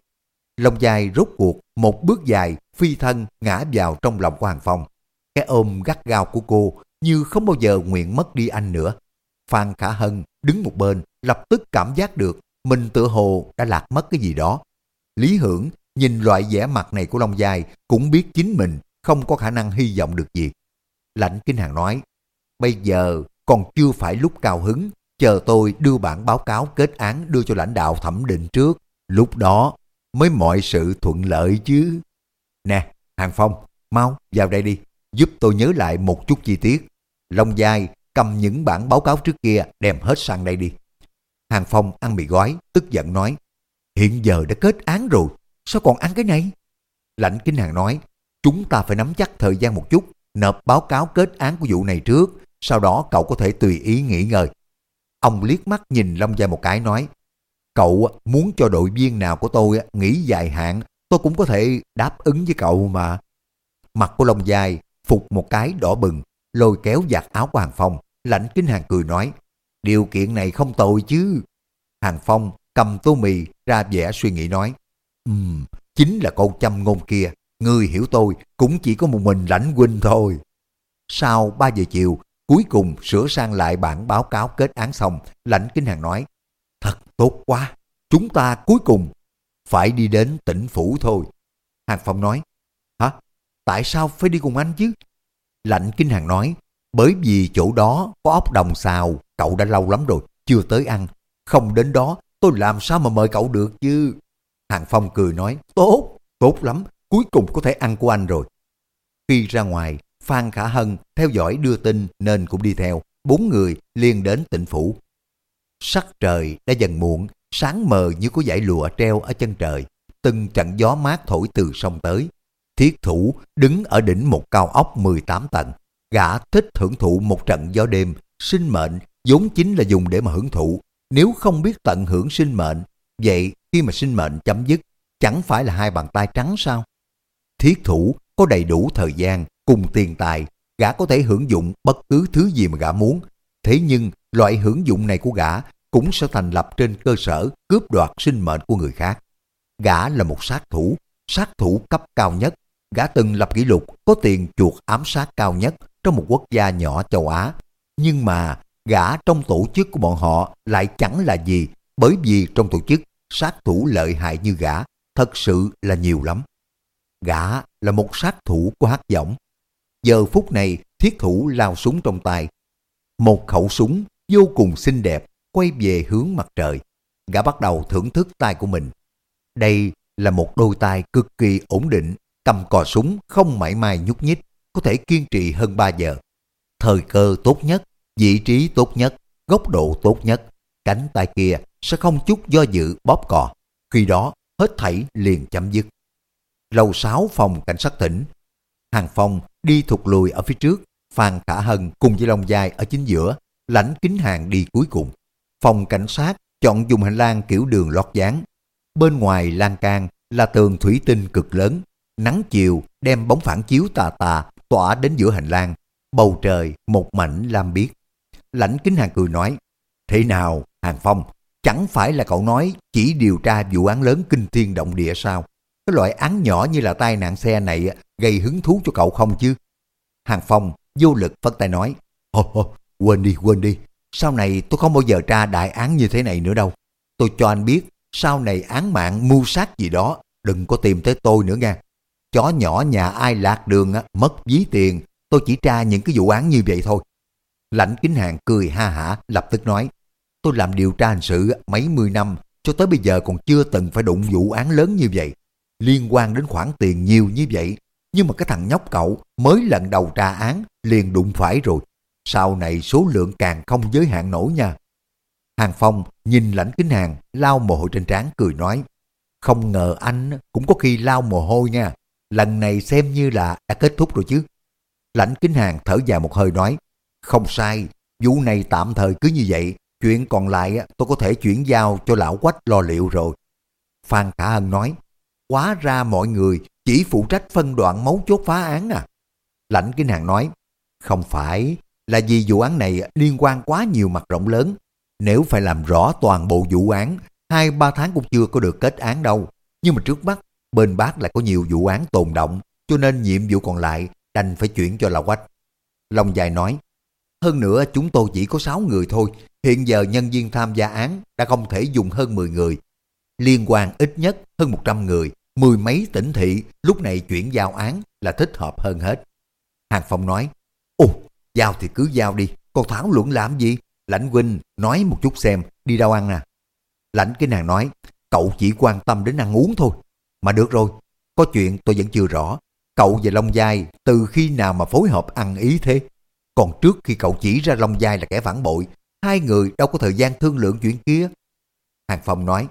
Long Dài rút cuộc, một bước dài, phi thân ngã vào trong lòng của Hàng Phong. Cái ôm gắt gao của cô như không bao giờ nguyện mất đi anh nữa. Phan Khả Hân đứng một bên, lập tức cảm giác được mình tự hồ đã lạc mất cái gì đó. Lý Hưởng nhìn loại vẻ mặt này của Long Giai cũng biết chính mình không có khả năng hy vọng được gì. Lãnh Kinh Hàng nói, bây giờ còn chưa phải lúc cao hứng, chờ tôi đưa bản báo cáo kết án đưa cho lãnh đạo thẩm định trước, lúc đó mới mọi sự thuận lợi chứ. Nè, Hàng Phong, mau vào đây đi, giúp tôi nhớ lại một chút chi tiết. Long Giai cầm những bản báo cáo trước kia đem hết sang đây đi. Hàng Phong ăn mì gói, tức giận nói, hiện giờ đã kết án rồi, sao còn ăn cái này? Lãnh Kinh Hàng nói, chúng ta phải nắm chắc thời gian một chút, nộp báo cáo kết án của vụ này trước, sau đó cậu có thể tùy ý nghỉ ngơi. Ông liếc mắt nhìn Long Gia một cái nói, cậu muốn cho đội viên nào của tôi nghỉ dài hạn, tôi cũng có thể đáp ứng với cậu mà. Mặt của Long Dài phục một cái đỏ bừng, lôi kéo giặt áo của Hàng Phong, lãnh kinh hàng cười nói, điều kiện này không tồi chứ. Hàng Phong cầm tô mì ra vẻ suy nghĩ nói, Ừm, chính là câu châm ngôn kia, người hiểu tôi cũng chỉ có một mình lãnh huynh thôi. Sau 3 giờ chiều, cuối cùng sửa sang lại bản báo cáo kết án xong, lãnh kinh hàng nói, thật tốt quá, chúng ta cuối cùng phải đi đến tỉnh phủ thôi. Hàng Phong nói, hả, tại sao phải đi cùng anh chứ? Lạnh kinh hàng nói, bởi vì chỗ đó có ốc đồng xào, cậu đã lâu lắm rồi, chưa tới ăn. Không đến đó, tôi làm sao mà mời cậu được chứ? Hàng Phong cười nói, tốt, tốt lắm, cuối cùng có thể ăn của anh rồi. Khi ra ngoài, Phan Khả Hân theo dõi đưa tin nên cũng đi theo, bốn người liền đến tỉnh phủ. Sắc trời đã dần muộn, sáng mờ như có dải lụa treo ở chân trời, từng trận gió mát thổi từ sông tới. Thiết thủ đứng ở đỉnh một cao ốc 18 tầng, Gã thích hưởng thụ một trận gió đêm, sinh mệnh vốn chính là dùng để mà hưởng thụ. Nếu không biết tận hưởng sinh mệnh, vậy khi mà sinh mệnh chấm dứt, chẳng phải là hai bàn tay trắng sao? Thiết thủ có đầy đủ thời gian cùng tiền tài, gã có thể hưởng dụng bất cứ thứ gì mà gã muốn. Thế nhưng loại hưởng dụng này của gã cũng sẽ thành lập trên cơ sở cướp đoạt sinh mệnh của người khác. Gã là một sát thủ, sát thủ cấp cao nhất. Gã từng lập kỷ lục có tiền chuột ám sát cao nhất trong một quốc gia nhỏ châu Á. Nhưng mà gã trong tổ chức của bọn họ lại chẳng là gì bởi vì trong tổ chức sát thủ lợi hại như gã thật sự là nhiều lắm. Gã là một sát thủ của hát giọng. Giờ phút này thiết thủ lao súng trong tay. Một khẩu súng vô cùng xinh đẹp quay về hướng mặt trời. Gã bắt đầu thưởng thức tay của mình. Đây là một đôi tay cực kỳ ổn định, cầm cò súng không mảy may nhúc nhích, có thể kiên trì hơn 3 giờ. Thời cơ tốt nhất, vị trí tốt nhất, góc độ tốt nhất, cánh tay kia sẽ không chút do dự bóp cò. Khi đó, hết thảy liền chấm dứt. Lầu 6 phòng cảnh sát tỉnh. Hàng phòng đi thụt lùi ở phía trước, Phan Khả Hân cùng với Long Giai ở chính giữa, lãnh kính hàng đi cuối cùng. Phòng cảnh sát chọn dùng hành lang kiểu đường lót dáng. Bên ngoài lan can là tường thủy tinh cực lớn, nắng chiều đem bóng phản chiếu tà tà tỏa đến giữa hành lang, bầu trời một mảnh lam biếc. Lãnh kính hàng cười nói, thế nào Hàng Phong, chẳng phải là cậu nói chỉ điều tra vụ án lớn kinh thiên động địa sao? Cái loại án nhỏ như là tai nạn xe này gây hứng thú cho cậu không chứ? Hàng Phong vô lực phất tay nói, Hô hô, quên đi, quên đi. Sau này tôi không bao giờ tra đại án như thế này nữa đâu. Tôi cho anh biết, sau này án mạng mưu sát gì đó, đừng có tìm tới tôi nữa nha. Chó nhỏ nhà ai lạc đường mất ví tiền, tôi chỉ tra những cái vụ án như vậy thôi. Lãnh kính hàng cười ha hả, lập tức nói, tôi làm điều tra hình sự mấy mươi năm, cho tới bây giờ còn chưa từng phải đụng vụ án lớn như vậy. Liên quan đến khoản tiền nhiều như vậy, nhưng mà cái thằng nhóc cậu mới lần đầu tra án liền đụng phải rồi. Sau này số lượng càng không giới hạn nổi nha. Hàng Phong nhìn lãnh kính hàng lau mồ hôi trên trán cười nói Không ngờ anh cũng có khi lau mồ hôi nha. Lần này xem như là đã kết thúc rồi chứ. Lãnh kính hàng thở dài một hơi nói Không sai, vụ này tạm thời cứ như vậy. Chuyện còn lại tôi có thể chuyển giao cho lão quách lo liệu rồi. Phan Khả Hân nói Quá ra mọi người chỉ phụ trách phân đoạn mấu chốt phá án à. Lãnh kinh hàng nói Không phải, là vì vụ án này liên quan quá nhiều mặt rộng lớn. Nếu phải làm rõ toàn bộ vụ án, hai ba tháng cũng chưa có được kết án đâu. Nhưng mà trước mắt, bên bác lại có nhiều vụ án tồn động, cho nên nhiệm vụ còn lại đành phải chuyển cho lão Quách. Long dài nói, hơn nữa chúng tôi chỉ có 6 người thôi, hiện giờ nhân viên tham gia án đã không thể dùng hơn 10 người. Liên quan ít nhất hơn 100 người, mười mấy tỉnh thị, lúc này chuyển giao án là thích hợp hơn hết. Hàng Phong nói, Ồ, Giao thì cứ giao đi, còn thảo luận làm gì? Lãnh huynh nói một chút xem, đi đâu ăn à? Lãnh cái nàng nói, cậu chỉ quan tâm đến ăn uống thôi. Mà được rồi, có chuyện tôi vẫn chưa rõ. Cậu và Long Giai từ khi nào mà phối hợp ăn ý thế? Còn trước khi cậu chỉ ra Long Giai là kẻ phản bội, hai người đâu có thời gian thương lượng chuyện kia. Hàng Phong nói,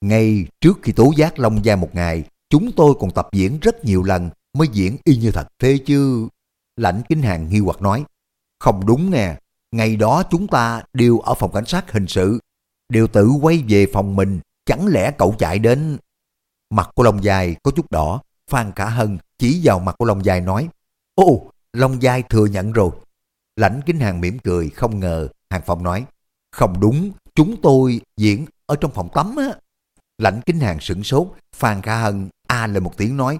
ngay trước khi tố giác Long Gia một ngày, chúng tôi còn tập diễn rất nhiều lần mới diễn y như thật thế chứ. Lãnh kinh Hàng nghi hoặc nói, không đúng nè, ngày đó chúng ta đều ở phòng cảnh sát hình sự, đều tự quay về phòng mình, chẳng lẽ cậu chạy đến... Mặt của Long Dài có chút đỏ, Phan Cả Hân chỉ vào mặt của Long Dài nói, ô, Long Dài thừa nhận rồi. Lãnh Kính Hàng mỉm cười, không ngờ, Hàng Phong nói, không đúng, chúng tôi diễn ở trong phòng tắm á. Lãnh Kính Hàng sửng sốt, Phan Cả Hân a lên một tiếng nói,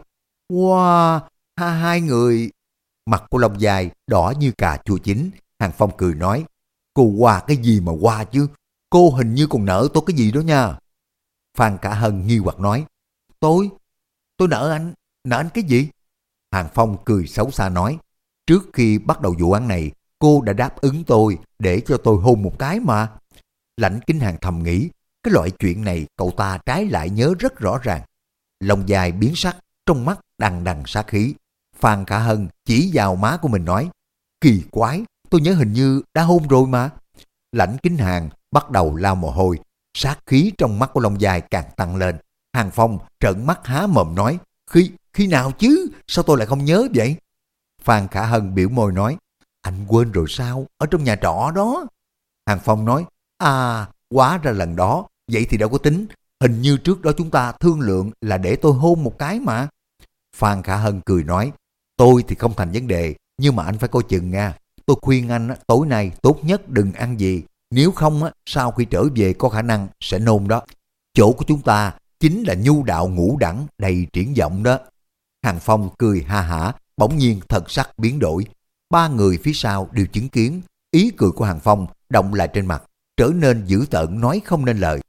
Wow, ha, hai người Mặt của Long dài đỏ như cà chua chín. Hàng Phong cười nói, cô qua cái gì mà qua chứ? Cô hình như còn nợ tôi cái gì đó nha. Phan Cả Hân nghi hoặc nói, tôi, tôi nợ anh, nợ anh cái gì? Hàng Phong cười xấu xa nói, trước khi bắt đầu vụ án này, cô đã đáp ứng tôi để cho tôi hôn một cái mà. Lãnh kính hàng thầm nghĩ, cái loại chuyện này cậu ta trái lại nhớ rất rõ ràng. Lòng dài biến sắc, trong mắt đằng đằng sát khí. Phan Khả Hân chỉ vào má của mình nói, kỳ quái, tôi nhớ hình như đã hôn rồi mà. Lãnh kính hàng bắt đầu lao mồ hôi, sát khí trong mắt của Long Dài càng tăng lên. Hàng Phong trợn mắt há mồm nói, khi, khi nào chứ, sao tôi lại không nhớ vậy? Phan Khả Hân biểu môi nói, anh quên rồi sao? Ở trong nhà trọ đó. Hàng Phong nói, à, quá ra lần đó, vậy thì đâu có tính. Hình như trước đó chúng ta thương lượng là để tôi hôn một cái mà. Phan Khả Hân cười nói, tôi thì không thành vấn đề, nhưng mà anh phải coi chừng nha. Tôi khuyên anh tối nay tốt nhất đừng ăn gì, nếu không sau khi trở về có khả năng sẽ nôn đó. Chỗ của chúng ta chính là nhu đạo ngũ đẳng đầy triển vọng đó. Hàng Phong cười ha hả, bỗng nhiên thật sắc biến đổi. Ba người phía sau đều chứng kiến, ý cười của Hàng Phong động lại trên mặt, trở nên dữ tợn nói không nên lời.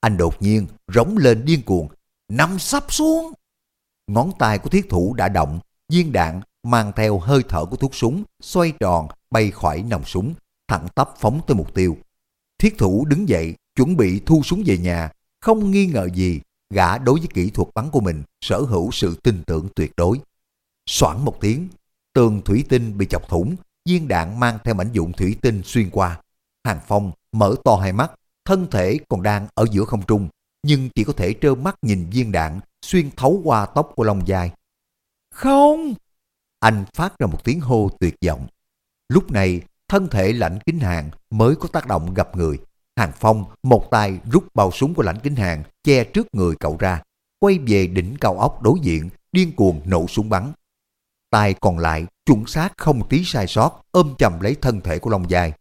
Anh đột nhiên rống lên điên cuồng, nằm sắp xuống. Ngón tay của thiết thủ đã động, viên đạn mang theo hơi thở của thuốc súng, xoay tròn, bay khỏi nòng súng, thẳng tắp phóng tới mục tiêu. Thiết thủ đứng dậy, chuẩn bị thu súng về nhà, không nghi ngờ gì, gã đối với kỹ thuật bắn của mình sở hữu sự tin tưởng tuyệt đối. Soảng một tiếng, tường thủy tinh bị chọc thủng, viên đạn mang theo mảnh dụng thủy tinh xuyên qua. Hàng Phong mở to hai mắt, thân thể còn đang ở giữa không trung, nhưng chỉ có thể trơ mắt nhìn viên đạn xuyên thấu qua tóc của Long Dài. Không! Anh phát ra một tiếng hô tuyệt vọng. Lúc này, thân thể lãnh kính hàng mới có tác động gặp người. Hàng Phong một tay rút bao súng của lãnh kính hàng che trước người cậu ra, quay về đỉnh cao ốc đối diện, điên cuồng nổ súng bắn. Tay còn lại chuẩn xác không tí sai sót ôm chầm lấy thân thể của Long Dài.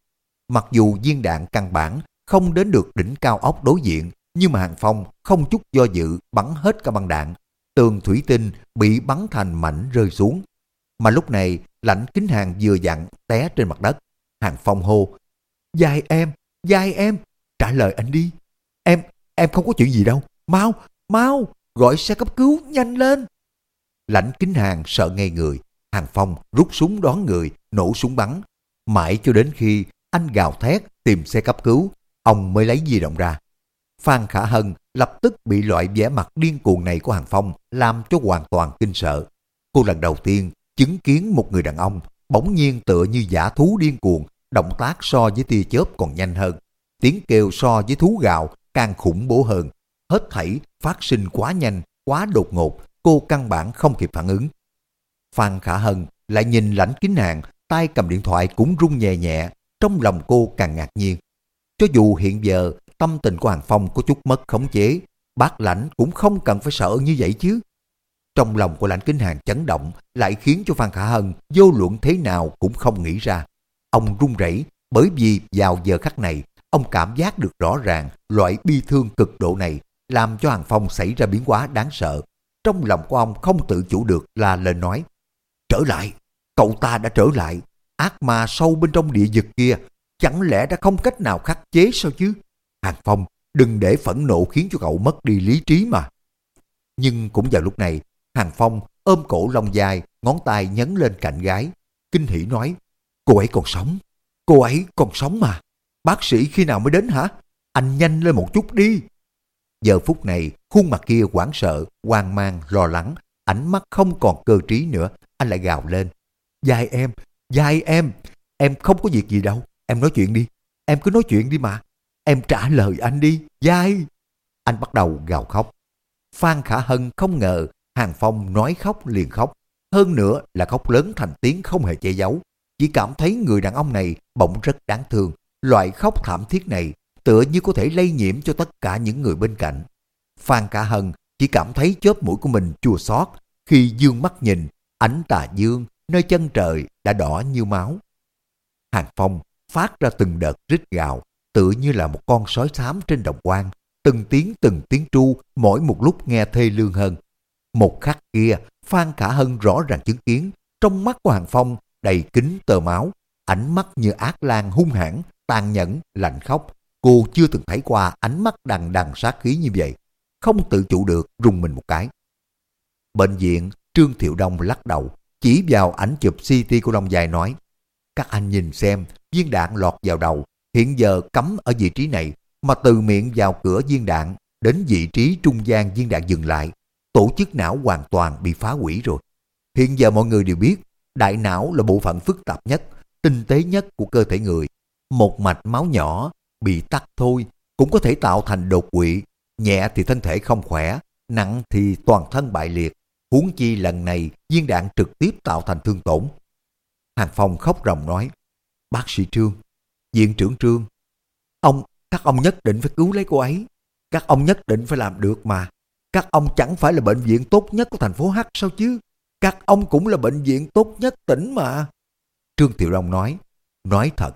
Mặc dù viên đạn căn bản không đến được đỉnh cao ốc đối diện, nhưng mà Hàng Phong không chút do dự bắn hết cả băng đạn. Tường thủy tinh bị bắn thành mảnh rơi xuống. Mà lúc này lãnh kính hàng vừa dặn té trên mặt đất. Hàng Phong hô, Dài em, dài em, trả lời anh đi. Em, em không có chuyện gì đâu. Mau, mau, gọi xe cấp cứu, nhanh lên. Lãnh kính hàng sợ ngay người. Hàng Phong rút súng đón người, nổ súng bắn. Mãi cho đến khi anh gào thét tìm xe cấp cứu, ông mới lấy di động ra. Phan Khả Hân lập tức bị loại vẻ mặt điên cuồng này của Hàng Phong làm cho hoàn toàn kinh sợ. Cô lần đầu tiên chứng kiến một người đàn ông bỗng nhiên tựa như giả thú điên cuồng, động tác so với tia chớp còn nhanh hơn. Tiếng kêu so với thú gạo càng khủng bố hơn. Hết thảy phát sinh quá nhanh, quá đột ngột, cô căn bản không kịp phản ứng. Phan Khả Hân lại nhìn lãnh kính hàng, tay cầm điện thoại cũng rung nhẹ nhẹ, trong lòng cô càng ngạc nhiên. Cho dù hiện giờ tâm tình của Hàng Phong có chút mất khống chế, bác lãnh cũng không cần phải sợ như vậy chứ. Trong lòng của lãnh kính hàng chấn động lại khiến cho Phan Khả Hân vô luận thế nào cũng không nghĩ ra. Ông run rẩy bởi vì vào giờ khắc này, ông cảm giác được rõ ràng loại bi thương cực độ này làm cho Hàng Phong xảy ra biến hóa đáng sợ. Trong lòng của ông không tự chủ được là lời nói. Trở lại, cậu ta đã trở lại. Ác ma sâu bên trong địa vực kia, chẳng lẽ đã không cách nào khắc chế sao chứ? Hàng Phong, đừng để phẫn nộ khiến cho cậu mất đi lý trí mà. Nhưng cũng vào lúc này, Hàng Phong ôm cổ lông dài, ngón tay nhấn lên cạnh gái. Kinh hỉ nói, cô ấy còn sống, cô ấy còn sống mà. Bác sĩ khi nào mới đến hả? Anh nhanh lên một chút đi. Giờ phút này, khuôn mặt kia hoảng sợ, hoang mang, lo lắng, ánh mắt không còn cơ trí nữa, anh lại gào lên. Dài em, dài em, em không có việc gì đâu, em nói chuyện đi, em cứ nói chuyện đi mà. Em trả lời anh đi, dài. Anh bắt đầu gào khóc. Phan Khả Hân không ngờ Hàng Phong nói khóc liền khóc. Hơn nữa là khóc lớn thành tiếng không hề che giấu. Chỉ cảm thấy người đàn ông này bỗng rất đáng thương. Loại khóc thảm thiết này tựa như có thể lây nhiễm cho tất cả những người bên cạnh. Phan cả Hân chỉ cảm thấy chớp mũi của mình chua xót khi dương mắt nhìn ánh tà dương nơi chân trời đã đỏ như máu. Hàng Phong phát ra từng đợt rít gào tựa như là một con sói xám trên đồng quan, từng tiếng từng tiếng tru, mỗi một lúc nghe thê lương hơn. Một khắc kia, Phan Khả Hân rõ ràng chứng kiến, trong mắt của Hàng Phong đầy kính tờ máu, ánh mắt như ác lan hung hãn, tàn nhẫn, lạnh khóc. Cô chưa từng thấy qua ánh mắt đằng đằng sát khí như vậy, không tự chủ được rung mình một cái. Bệnh viện, Trương Thiệu Đông lắc đầu, chỉ vào ảnh chụp CT của Long Dài nói, các anh nhìn xem, viên đạn lọt vào đầu, hiện giờ cấm ở vị trí này, mà từ miệng vào cửa viên đạn đến vị trí trung gian viên đạn dừng lại, tổ chức não hoàn toàn bị phá hủy rồi. Hiện giờ mọi người đều biết, đại não là bộ phận phức tạp nhất, tinh tế nhất của cơ thể người. Một mạch máu nhỏ bị tắt thôi cũng có thể tạo thành đột quỵ, nhẹ thì thân thể không khỏe, nặng thì toàn thân bại liệt. Huống chi lần này viên đạn trực tiếp tạo thành thương tổn. Hàng Phong khóc ròng nói, bác sĩ Trương, viện trưởng Trương, ông, các ông nhất định phải cứu lấy cô ấy. Các ông nhất định phải làm được mà. Các ông chẳng phải là bệnh viện tốt nhất của thành phố H sao chứ? Các ông cũng là bệnh viện tốt nhất tỉnh mà. Trương Tiểu Long nói, nói thật,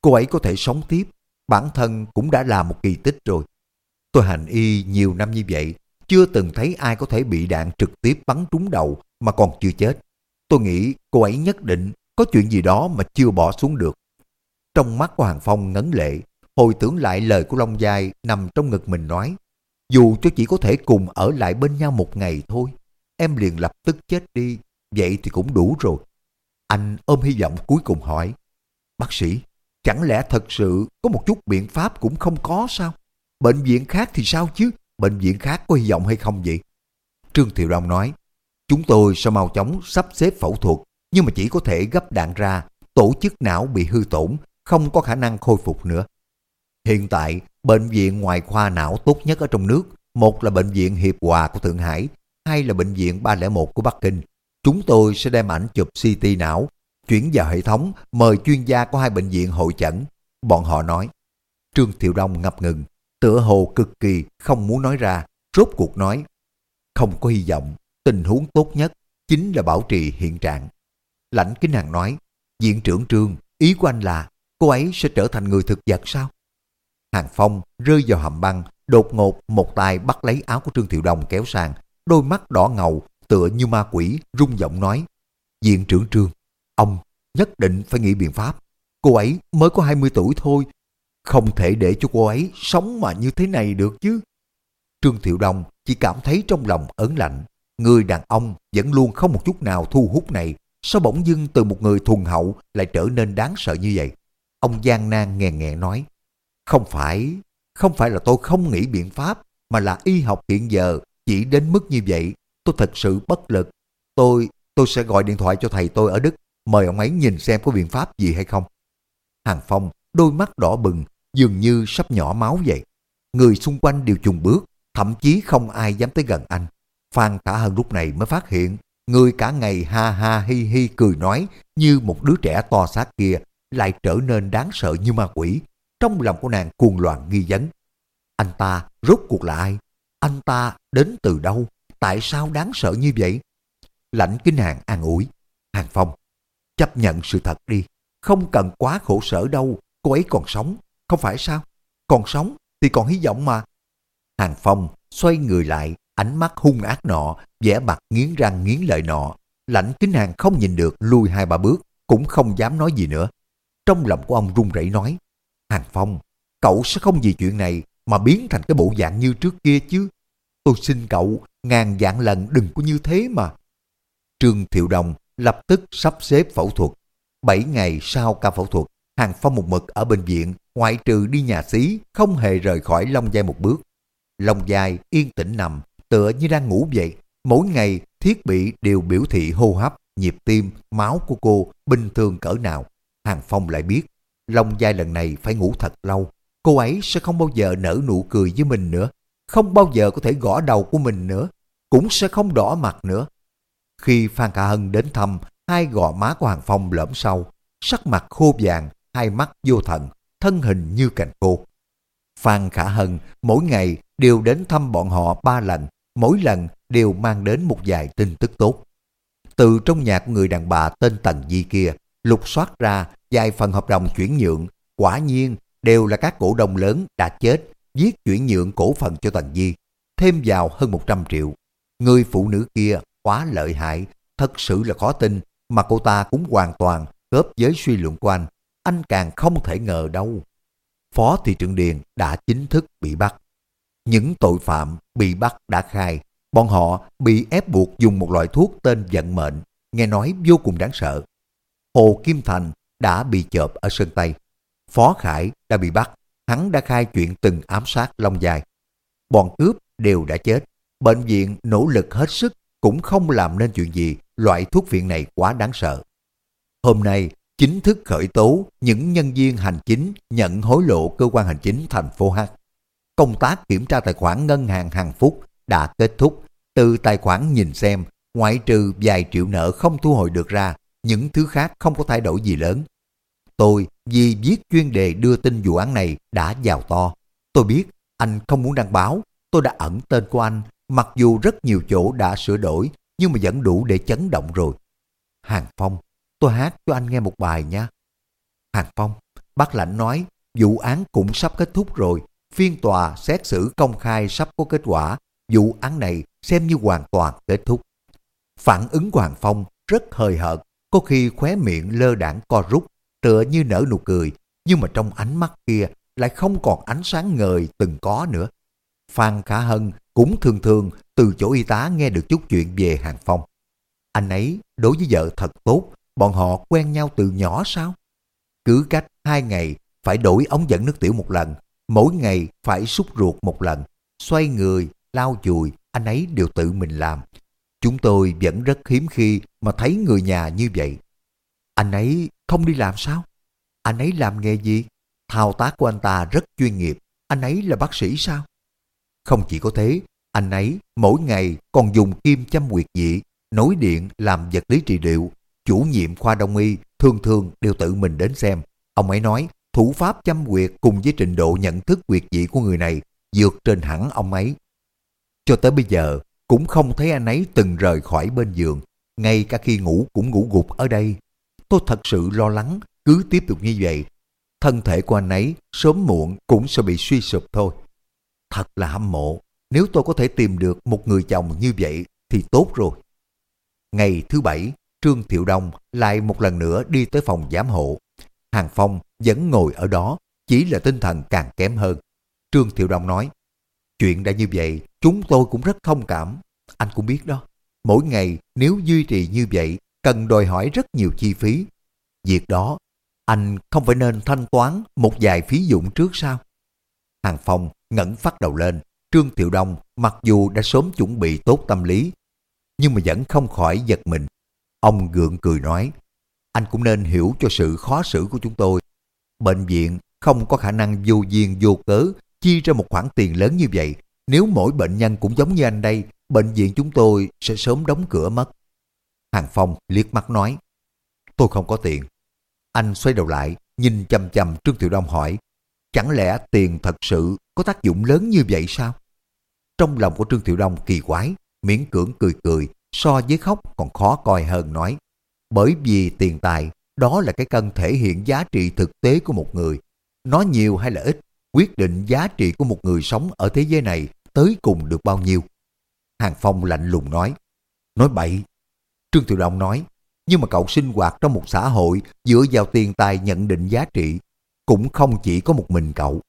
cô ấy có thể sống tiếp, bản thân cũng đã là một kỳ tích rồi. Tôi hành y nhiều năm như vậy, chưa từng thấy ai có thể bị đạn trực tiếp bắn trúng đầu mà còn chưa chết. Tôi nghĩ cô ấy nhất định có chuyện gì đó mà chưa bỏ xuống được. Trong mắt của Hàng Phong ngấn lệ, hồi tưởng lại lời của Long Giai nằm trong ngực mình nói, dù cho chỉ có thể cùng ở lại bên nhau một ngày thôi, em liền lập tức chết đi, vậy thì cũng đủ rồi. Anh ôm hy vọng cuối cùng hỏi, bác sĩ, chẳng lẽ thật sự có một chút biện pháp cũng không có sao? Bệnh viện khác thì sao chứ? Bệnh viện khác có hy vọng hay không vậy? Trương Thiệu Đông nói, chúng tôi sẽ mau chóng sắp xếp phẫu thuật, nhưng mà chỉ có thể gấp đạn ra, tổ chức não bị hư tổn, không có khả năng khôi phục nữa. Hiện tại, bệnh viện ngoại khoa não tốt nhất ở trong nước, một là bệnh viện Hiệp Hòa của Thượng Hải, hai là bệnh viện 301 của Bắc Kinh. Chúng tôi sẽ đem ảnh chụp CT não, chuyển vào hệ thống, mời chuyên gia của hai bệnh viện hội chẩn. Bọn họ nói. Trương Thiệu Đông ngập ngừng, tựa hồ cực kỳ không muốn nói ra, rốt cuộc nói. Không có hy vọng, tình huống tốt nhất chính là bảo trì hiện trạng. Lãnh Kính Hàng nói, viện trưởng Trương, ý của anh là cô ấy sẽ trở thành người thực vật sao? Hàng Phong rơi vào hầm băng, đột ngột một tay bắt lấy áo của Trương Thiệu Đông kéo sang, đôi mắt đỏ ngầu, tựa như ma quỷ, rung giọng nói. Viện trưởng Trương, ông nhất định phải nghĩ biện pháp. Cô ấy mới có 20 tuổi thôi, không thể để cho cô ấy sống mà như thế này được chứ. Trương Thiệu Đông chỉ cảm thấy trong lòng ớn lạnh. Người đàn ông vẫn luôn không một chút nào thu hút này, sao bỗng dưng từ một người thuần hậu lại trở nên đáng sợ như vậy? Ông gian nan nghèn nghẹn nói, không phải, không phải là tôi không nghĩ biện pháp, mà là y học hiện giờ chỉ đến mức như vậy, tôi thật sự bất lực. Tôi, tôi sẽ gọi điện thoại cho thầy tôi ở Đức, mời ông ấy nhìn xem có biện pháp gì hay không. Hàng Phong, đôi mắt đỏ bừng, dường như sắp nhỏ máu vậy. Người xung quanh đều chùng bước, thậm chí không ai dám tới gần anh. Phan Khả Hân lúc này mới phát hiện, người cả ngày ha ha hi hi cười nói như một đứa trẻ to xác kia lại trở nên đáng sợ như ma quỷ. Trong lòng của nàng cuồng loạn nghi vấn. Anh ta rốt cuộc là ai? Anh ta đến từ đâu? Tại sao đáng sợ như vậy? Lãnh kinh hàng an ủi. Hàng Phong, chấp nhận sự thật đi. Không cần quá khổ sở đâu. Cô ấy còn sống. Không phải sao? Còn sống thì còn hy vọng mà. Hàng Phong xoay người lại, ánh mắt hung ác nọ, vẻ mặt nghiến răng nghiến lợi nọ. Lãnh kính hàng không nhìn được lui hai ba bước, cũng không dám nói gì nữa. Trong lòng của ông run rẩy nói, Hàng Phong, cậu sẽ không vì chuyện này mà biến thành cái bộ dạng như trước kia chứ. Tôi xin cậu ngàn dạng lần đừng có như thế mà. Trương Thiệu Đồng lập tức sắp xếp phẫu thuật. Bảy ngày sau ca phẫu thuật, Hàng Phong một mực ở bệnh viện, ngoại trừ đi nhà xí, không hề rời khỏi Long Giai một bước. Long Giai yên tĩnh nằm, tựa như đang ngủ vậy. Mỗi ngày thiết bị đều biểu thị hô hấp, nhịp tim, máu của cô bình thường cỡ nào. Hàng Phong lại biết, Long Giai lần này phải ngủ thật lâu. Cô ấy sẽ không bao giờ nở nụ cười với mình nữa, không bao giờ có thể gõ đầu của mình nữa, cũng sẽ không đỏ mặt nữa. Khi Phan Khả Hân đến thăm, hai gò má của Hàng Phong lõm sâu, sắc mặt khô vàng, hai mắt vô thần, thân hình như cành khô. Phan Khả Hân mỗi ngày đều đến thăm bọn họ ba lần, mỗi lần đều mang đến một vài tin tức tốt. Từ trong nhà của người đàn bà tên Tần Di kia, lục soát ra vài phần hợp đồng chuyển nhượng, quả nhiên đều là các cổ đông lớn đã chết, viết chuyển nhượng cổ phần cho Tần Di, thêm vào hơn 100 triệu. Người phụ nữ kia quá lợi hại, thật sự là khó tin, mà cô ta cũng hoàn toàn khớp với suy luận của anh. Anh càng không thể ngờ đâu. Phó thị trưởng Điền đã chính thức bị bắt. Những tội phạm bị bắt đã khai, bọn họ bị ép buộc dùng một loại thuốc tên vận mệnh, nghe nói vô cùng đáng sợ. Hồ Kim Thành đã bị chợp ở Sơn Tây. Phó Khải đã bị bắt, hắn đã khai chuyện từng ám sát Long Dài. Bọn cướp đều đã chết, bệnh viện nỗ lực hết sức cũng không làm nên chuyện gì, loại thuốc viện này quá đáng sợ. Hôm nay, chính thức khởi tố những nhân viên hành chính nhận hối lộ cơ quan hành chính thành phố H. Công tác kiểm tra tài khoản ngân hàng hàng phúc đã kết thúc. Từ tài khoản nhìn xem, ngoại trừ vài triệu nợ không thu hồi được ra, những thứ khác không có thay đổi gì lớn. Tôi vì viết chuyên đề đưa tin vụ án này đã giàu to. Tôi biết anh không muốn đăng báo, tôi đã ẩn tên của anh, mặc dù rất nhiều chỗ đã sửa đổi, nhưng mà vẫn đủ để chấn động rồi. Hàng Phong, tôi hát cho anh nghe một bài nha. Hàng Phong, bác lãnh nói, vụ án cũng sắp kết thúc rồi, phiên tòa xét xử công khai sắp có kết quả, vụ án này xem như hoàn toàn kết thúc. Phản ứng của Hàng Phong rất hời hợt, có khi khóe miệng lơ đảng co rút, tựa như nở nụ cười, nhưng mà trong ánh mắt kia lại không còn ánh sáng ngời từng có nữa. Phan Khả Hân cũng thường thường từ chỗ y tá nghe được chút chuyện về Hàng Phong. Anh ấy đối với vợ thật tốt, bọn họ quen nhau từ nhỏ sao? Cứ cách hai ngày phải đổi ống dẫn nước tiểu một lần, mỗi ngày phải xúc ruột một lần, xoay người, lau chùi, anh ấy đều tự mình làm. Chúng tôi vẫn rất hiếm khi mà thấy người nhà như vậy. Anh ấy không đi làm sao? Anh ấy làm nghề gì? Thao tác của anh ta rất chuyên nghiệp. Anh ấy là bác sĩ sao? Không chỉ có thế, anh ấy mỗi ngày còn dùng kim châm nguyệt dị, nối điện làm vật lý trị liệu. Chủ nhiệm khoa đông y thường thường đều tự mình đến xem. Ông ấy nói thủ pháp châm quyệt cùng với trình độ nhận thức quyệt dị của người này vượt trên hẳn ông ấy. Cho tới bây giờ, cũng không thấy anh ấy từng rời khỏi bên giường, ngay cả khi ngủ cũng ngủ gục ở đây. Tôi thật sự lo lắng, cứ tiếp tục như vậy, thân thể của anh ấy sớm muộn cũng sẽ bị suy sụp thôi. Thật là hâm mộ, nếu tôi có thể tìm được một người chồng như vậy thì tốt rồi. Ngày thứ bảy, Trương Thiệu Đông lại một lần nữa đi tới phòng giám hộ. Hàng Phong vẫn ngồi ở đó, chỉ là tinh thần càng kém hơn. Trương Thiệu Đông nói, chuyện đã như vậy, chúng tôi cũng rất thông cảm. Anh cũng biết đó, mỗi ngày nếu duy trì như vậy, cần đòi hỏi rất nhiều chi phí. Việc đó, anh không phải nên thanh toán một vài phí dụng trước sao? Hàng Phong ngẩng phát đầu lên, Trương tiểu Đông mặc dù đã sớm chuẩn bị tốt tâm lý, nhưng mà vẫn không khỏi giật mình. Ông gượng cười nói, anh cũng nên hiểu cho sự khó xử của chúng tôi. Bệnh viện không có khả năng vô duyên vô cớ chi ra một khoản tiền lớn như vậy. Nếu mỗi bệnh nhân cũng giống như anh đây, bệnh viện chúng tôi sẽ sớm đóng cửa mất. Hàng Phong liếc mắt nói, tôi không có tiền. Anh xoay đầu lại, nhìn chầm chầm Trương Tiểu Đông hỏi, chẳng lẽ tiền thật sự có tác dụng lớn như vậy sao? Trong lòng của Trương Tiểu Đông kỳ quái, miễn cưỡng cười cười, so với khóc còn khó coi hơn nói. Bởi vì tiền tài, đó là cái cân thể hiện giá trị thực tế của một người. nó nhiều hay là ít, quyết định giá trị của một người sống ở thế giới này tới cùng được bao nhiêu. Hàng Phong lạnh lùng nói, nói bậy. Trương Tiểu Đông nói, nhưng mà cậu sinh hoạt trong một xã hội dựa vào tiền tài nhận định giá trị, cũng không chỉ có một mình cậu.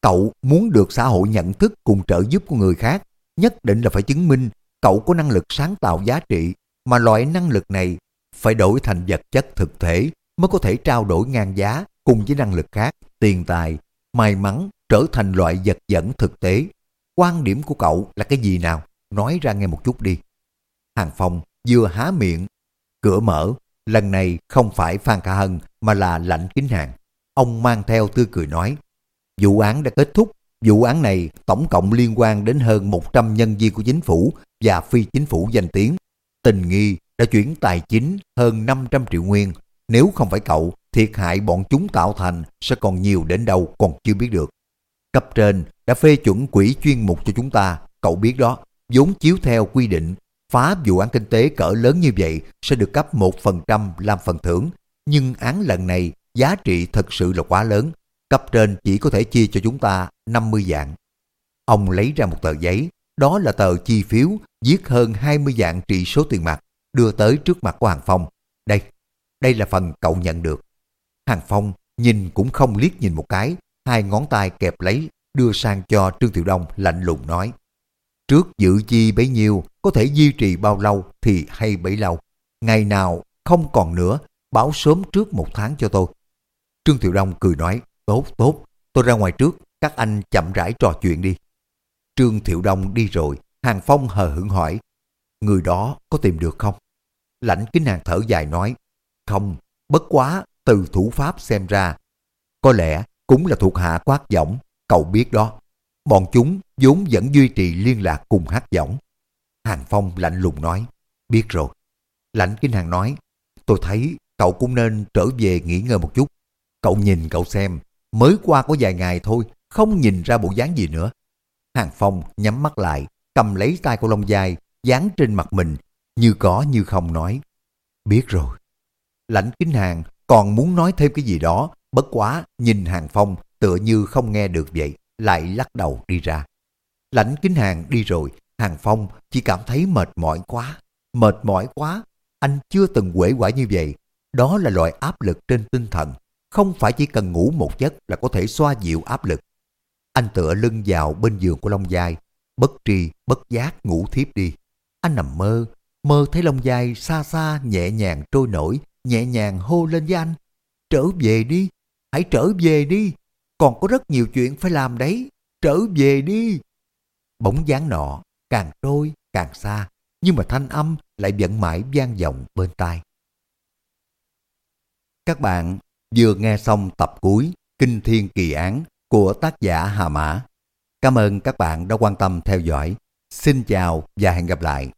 Cậu muốn được xã hội nhận thức cùng trợ giúp của người khác, nhất định là phải chứng minh cậu có năng lực sáng tạo giá trị, mà loại năng lực này phải đổi thành vật chất thực thể mới có thể trao đổi ngang giá cùng với năng lực khác, tiền tài, may mắn trở thành loại vật dẫn thực tế. Quan điểm của cậu là cái gì nào? Nói ra nghe một chút đi. Hàng Phong vừa há miệng, cửa mở, lần này không phải Phan Khả Hân mà là lãnh kính hàng. Ông mang theo tươi cười nói, vụ án đã kết thúc, vụ án này tổng cộng liên quan đến hơn 100 nhân viên của chính phủ và phi chính phủ danh tiếng. Tình nghi đã chuyển tài chính hơn 500 triệu nguyên. Nếu không phải cậu, thiệt hại bọn chúng tạo thành sẽ còn nhiều đến đâu còn chưa biết được. Cấp trên đã phê chuẩn quỹ chuyên mục cho chúng ta, cậu biết đó, vốn chiếu theo quy định, phá vụ án kinh tế cỡ lớn như vậy sẽ được cấp 1% làm phần thưởng. Nhưng án lần này giá trị thật sự là quá lớn, cấp trên chỉ có thể chia cho chúng ta 50 dạng. Ông lấy ra một tờ giấy, đó là tờ chi phiếu viết hơn 20 dạng trị số tiền mặt, đưa tới trước mặt của Hàng Phong. Đây, đây là phần cậu nhận được. Hàng Phong nhìn cũng không liếc nhìn một cái, hai ngón tay kẹp lấy, đưa sang cho Trương Tiểu Đông lạnh lùng nói. Trước dự chi bấy nhiêu, có thể duy trì bao lâu thì hay bấy lâu. Ngày nào không còn nữa, báo sớm trước một tháng cho tôi. Trương Tiểu Đông cười nói, tốt, tốt, tôi ra ngoài trước, các anh chậm rãi trò chuyện đi. Trương Thiệu Đông đi rồi, Hàng Phong hờ hững hỏi, người đó có tìm được không? Lãnh kính hàng thở dài nói, không, bất quá từ thủ pháp xem ra. Có lẽ cũng là thuộc hạ quát giọng, cậu biết đó. Bọn chúng vốn vẫn duy trì liên lạc cùng hát giọng. Hàng Phong lạnh lùng nói, biết rồi. Lãnh kinh hàng nói, tôi thấy cậu cũng nên trở về nghỉ ngơi một chút. Cậu nhìn cậu xem, mới qua có vài ngày thôi, không nhìn ra bộ dáng gì nữa. Hàng Phong nhắm mắt lại, cầm lấy tay của Long Giai, dán trên mặt mình, như có như không nói. Biết rồi. Lãnh kính hàng còn muốn nói thêm cái gì đó, bất quá nhìn Hàng Phong tựa như không nghe được vậy, lại lắc đầu đi ra. Lãnh kính hàng đi rồi, Hàng Phong chỉ cảm thấy mệt mỏi quá, mệt mỏi quá. Anh chưa từng quể quả như vậy. Đó là loại áp lực trên tinh thần, không phải chỉ cần ngủ một giấc là có thể xoa dịu áp lực. Anh tựa lưng vào bên giường của Long Giai, bất tri, bất giác ngủ thiếp đi. Anh nằm mơ, mơ thấy Long Giai xa xa nhẹ nhàng trôi nổi, nhẹ nhàng hô lên với anh. Trở về đi, hãy trở về đi, còn có rất nhiều chuyện phải làm đấy, trở về đi. Bóng dáng nọ càng trôi càng xa, nhưng mà thanh âm lại vẫn mãi vang vọng bên tai. Các bạn vừa nghe xong tập cuối Kinh Thiên Kỳ Án của tác giả Hà Mã. Cảm ơn các bạn đã quan tâm theo dõi. Xin chào và hẹn gặp lại.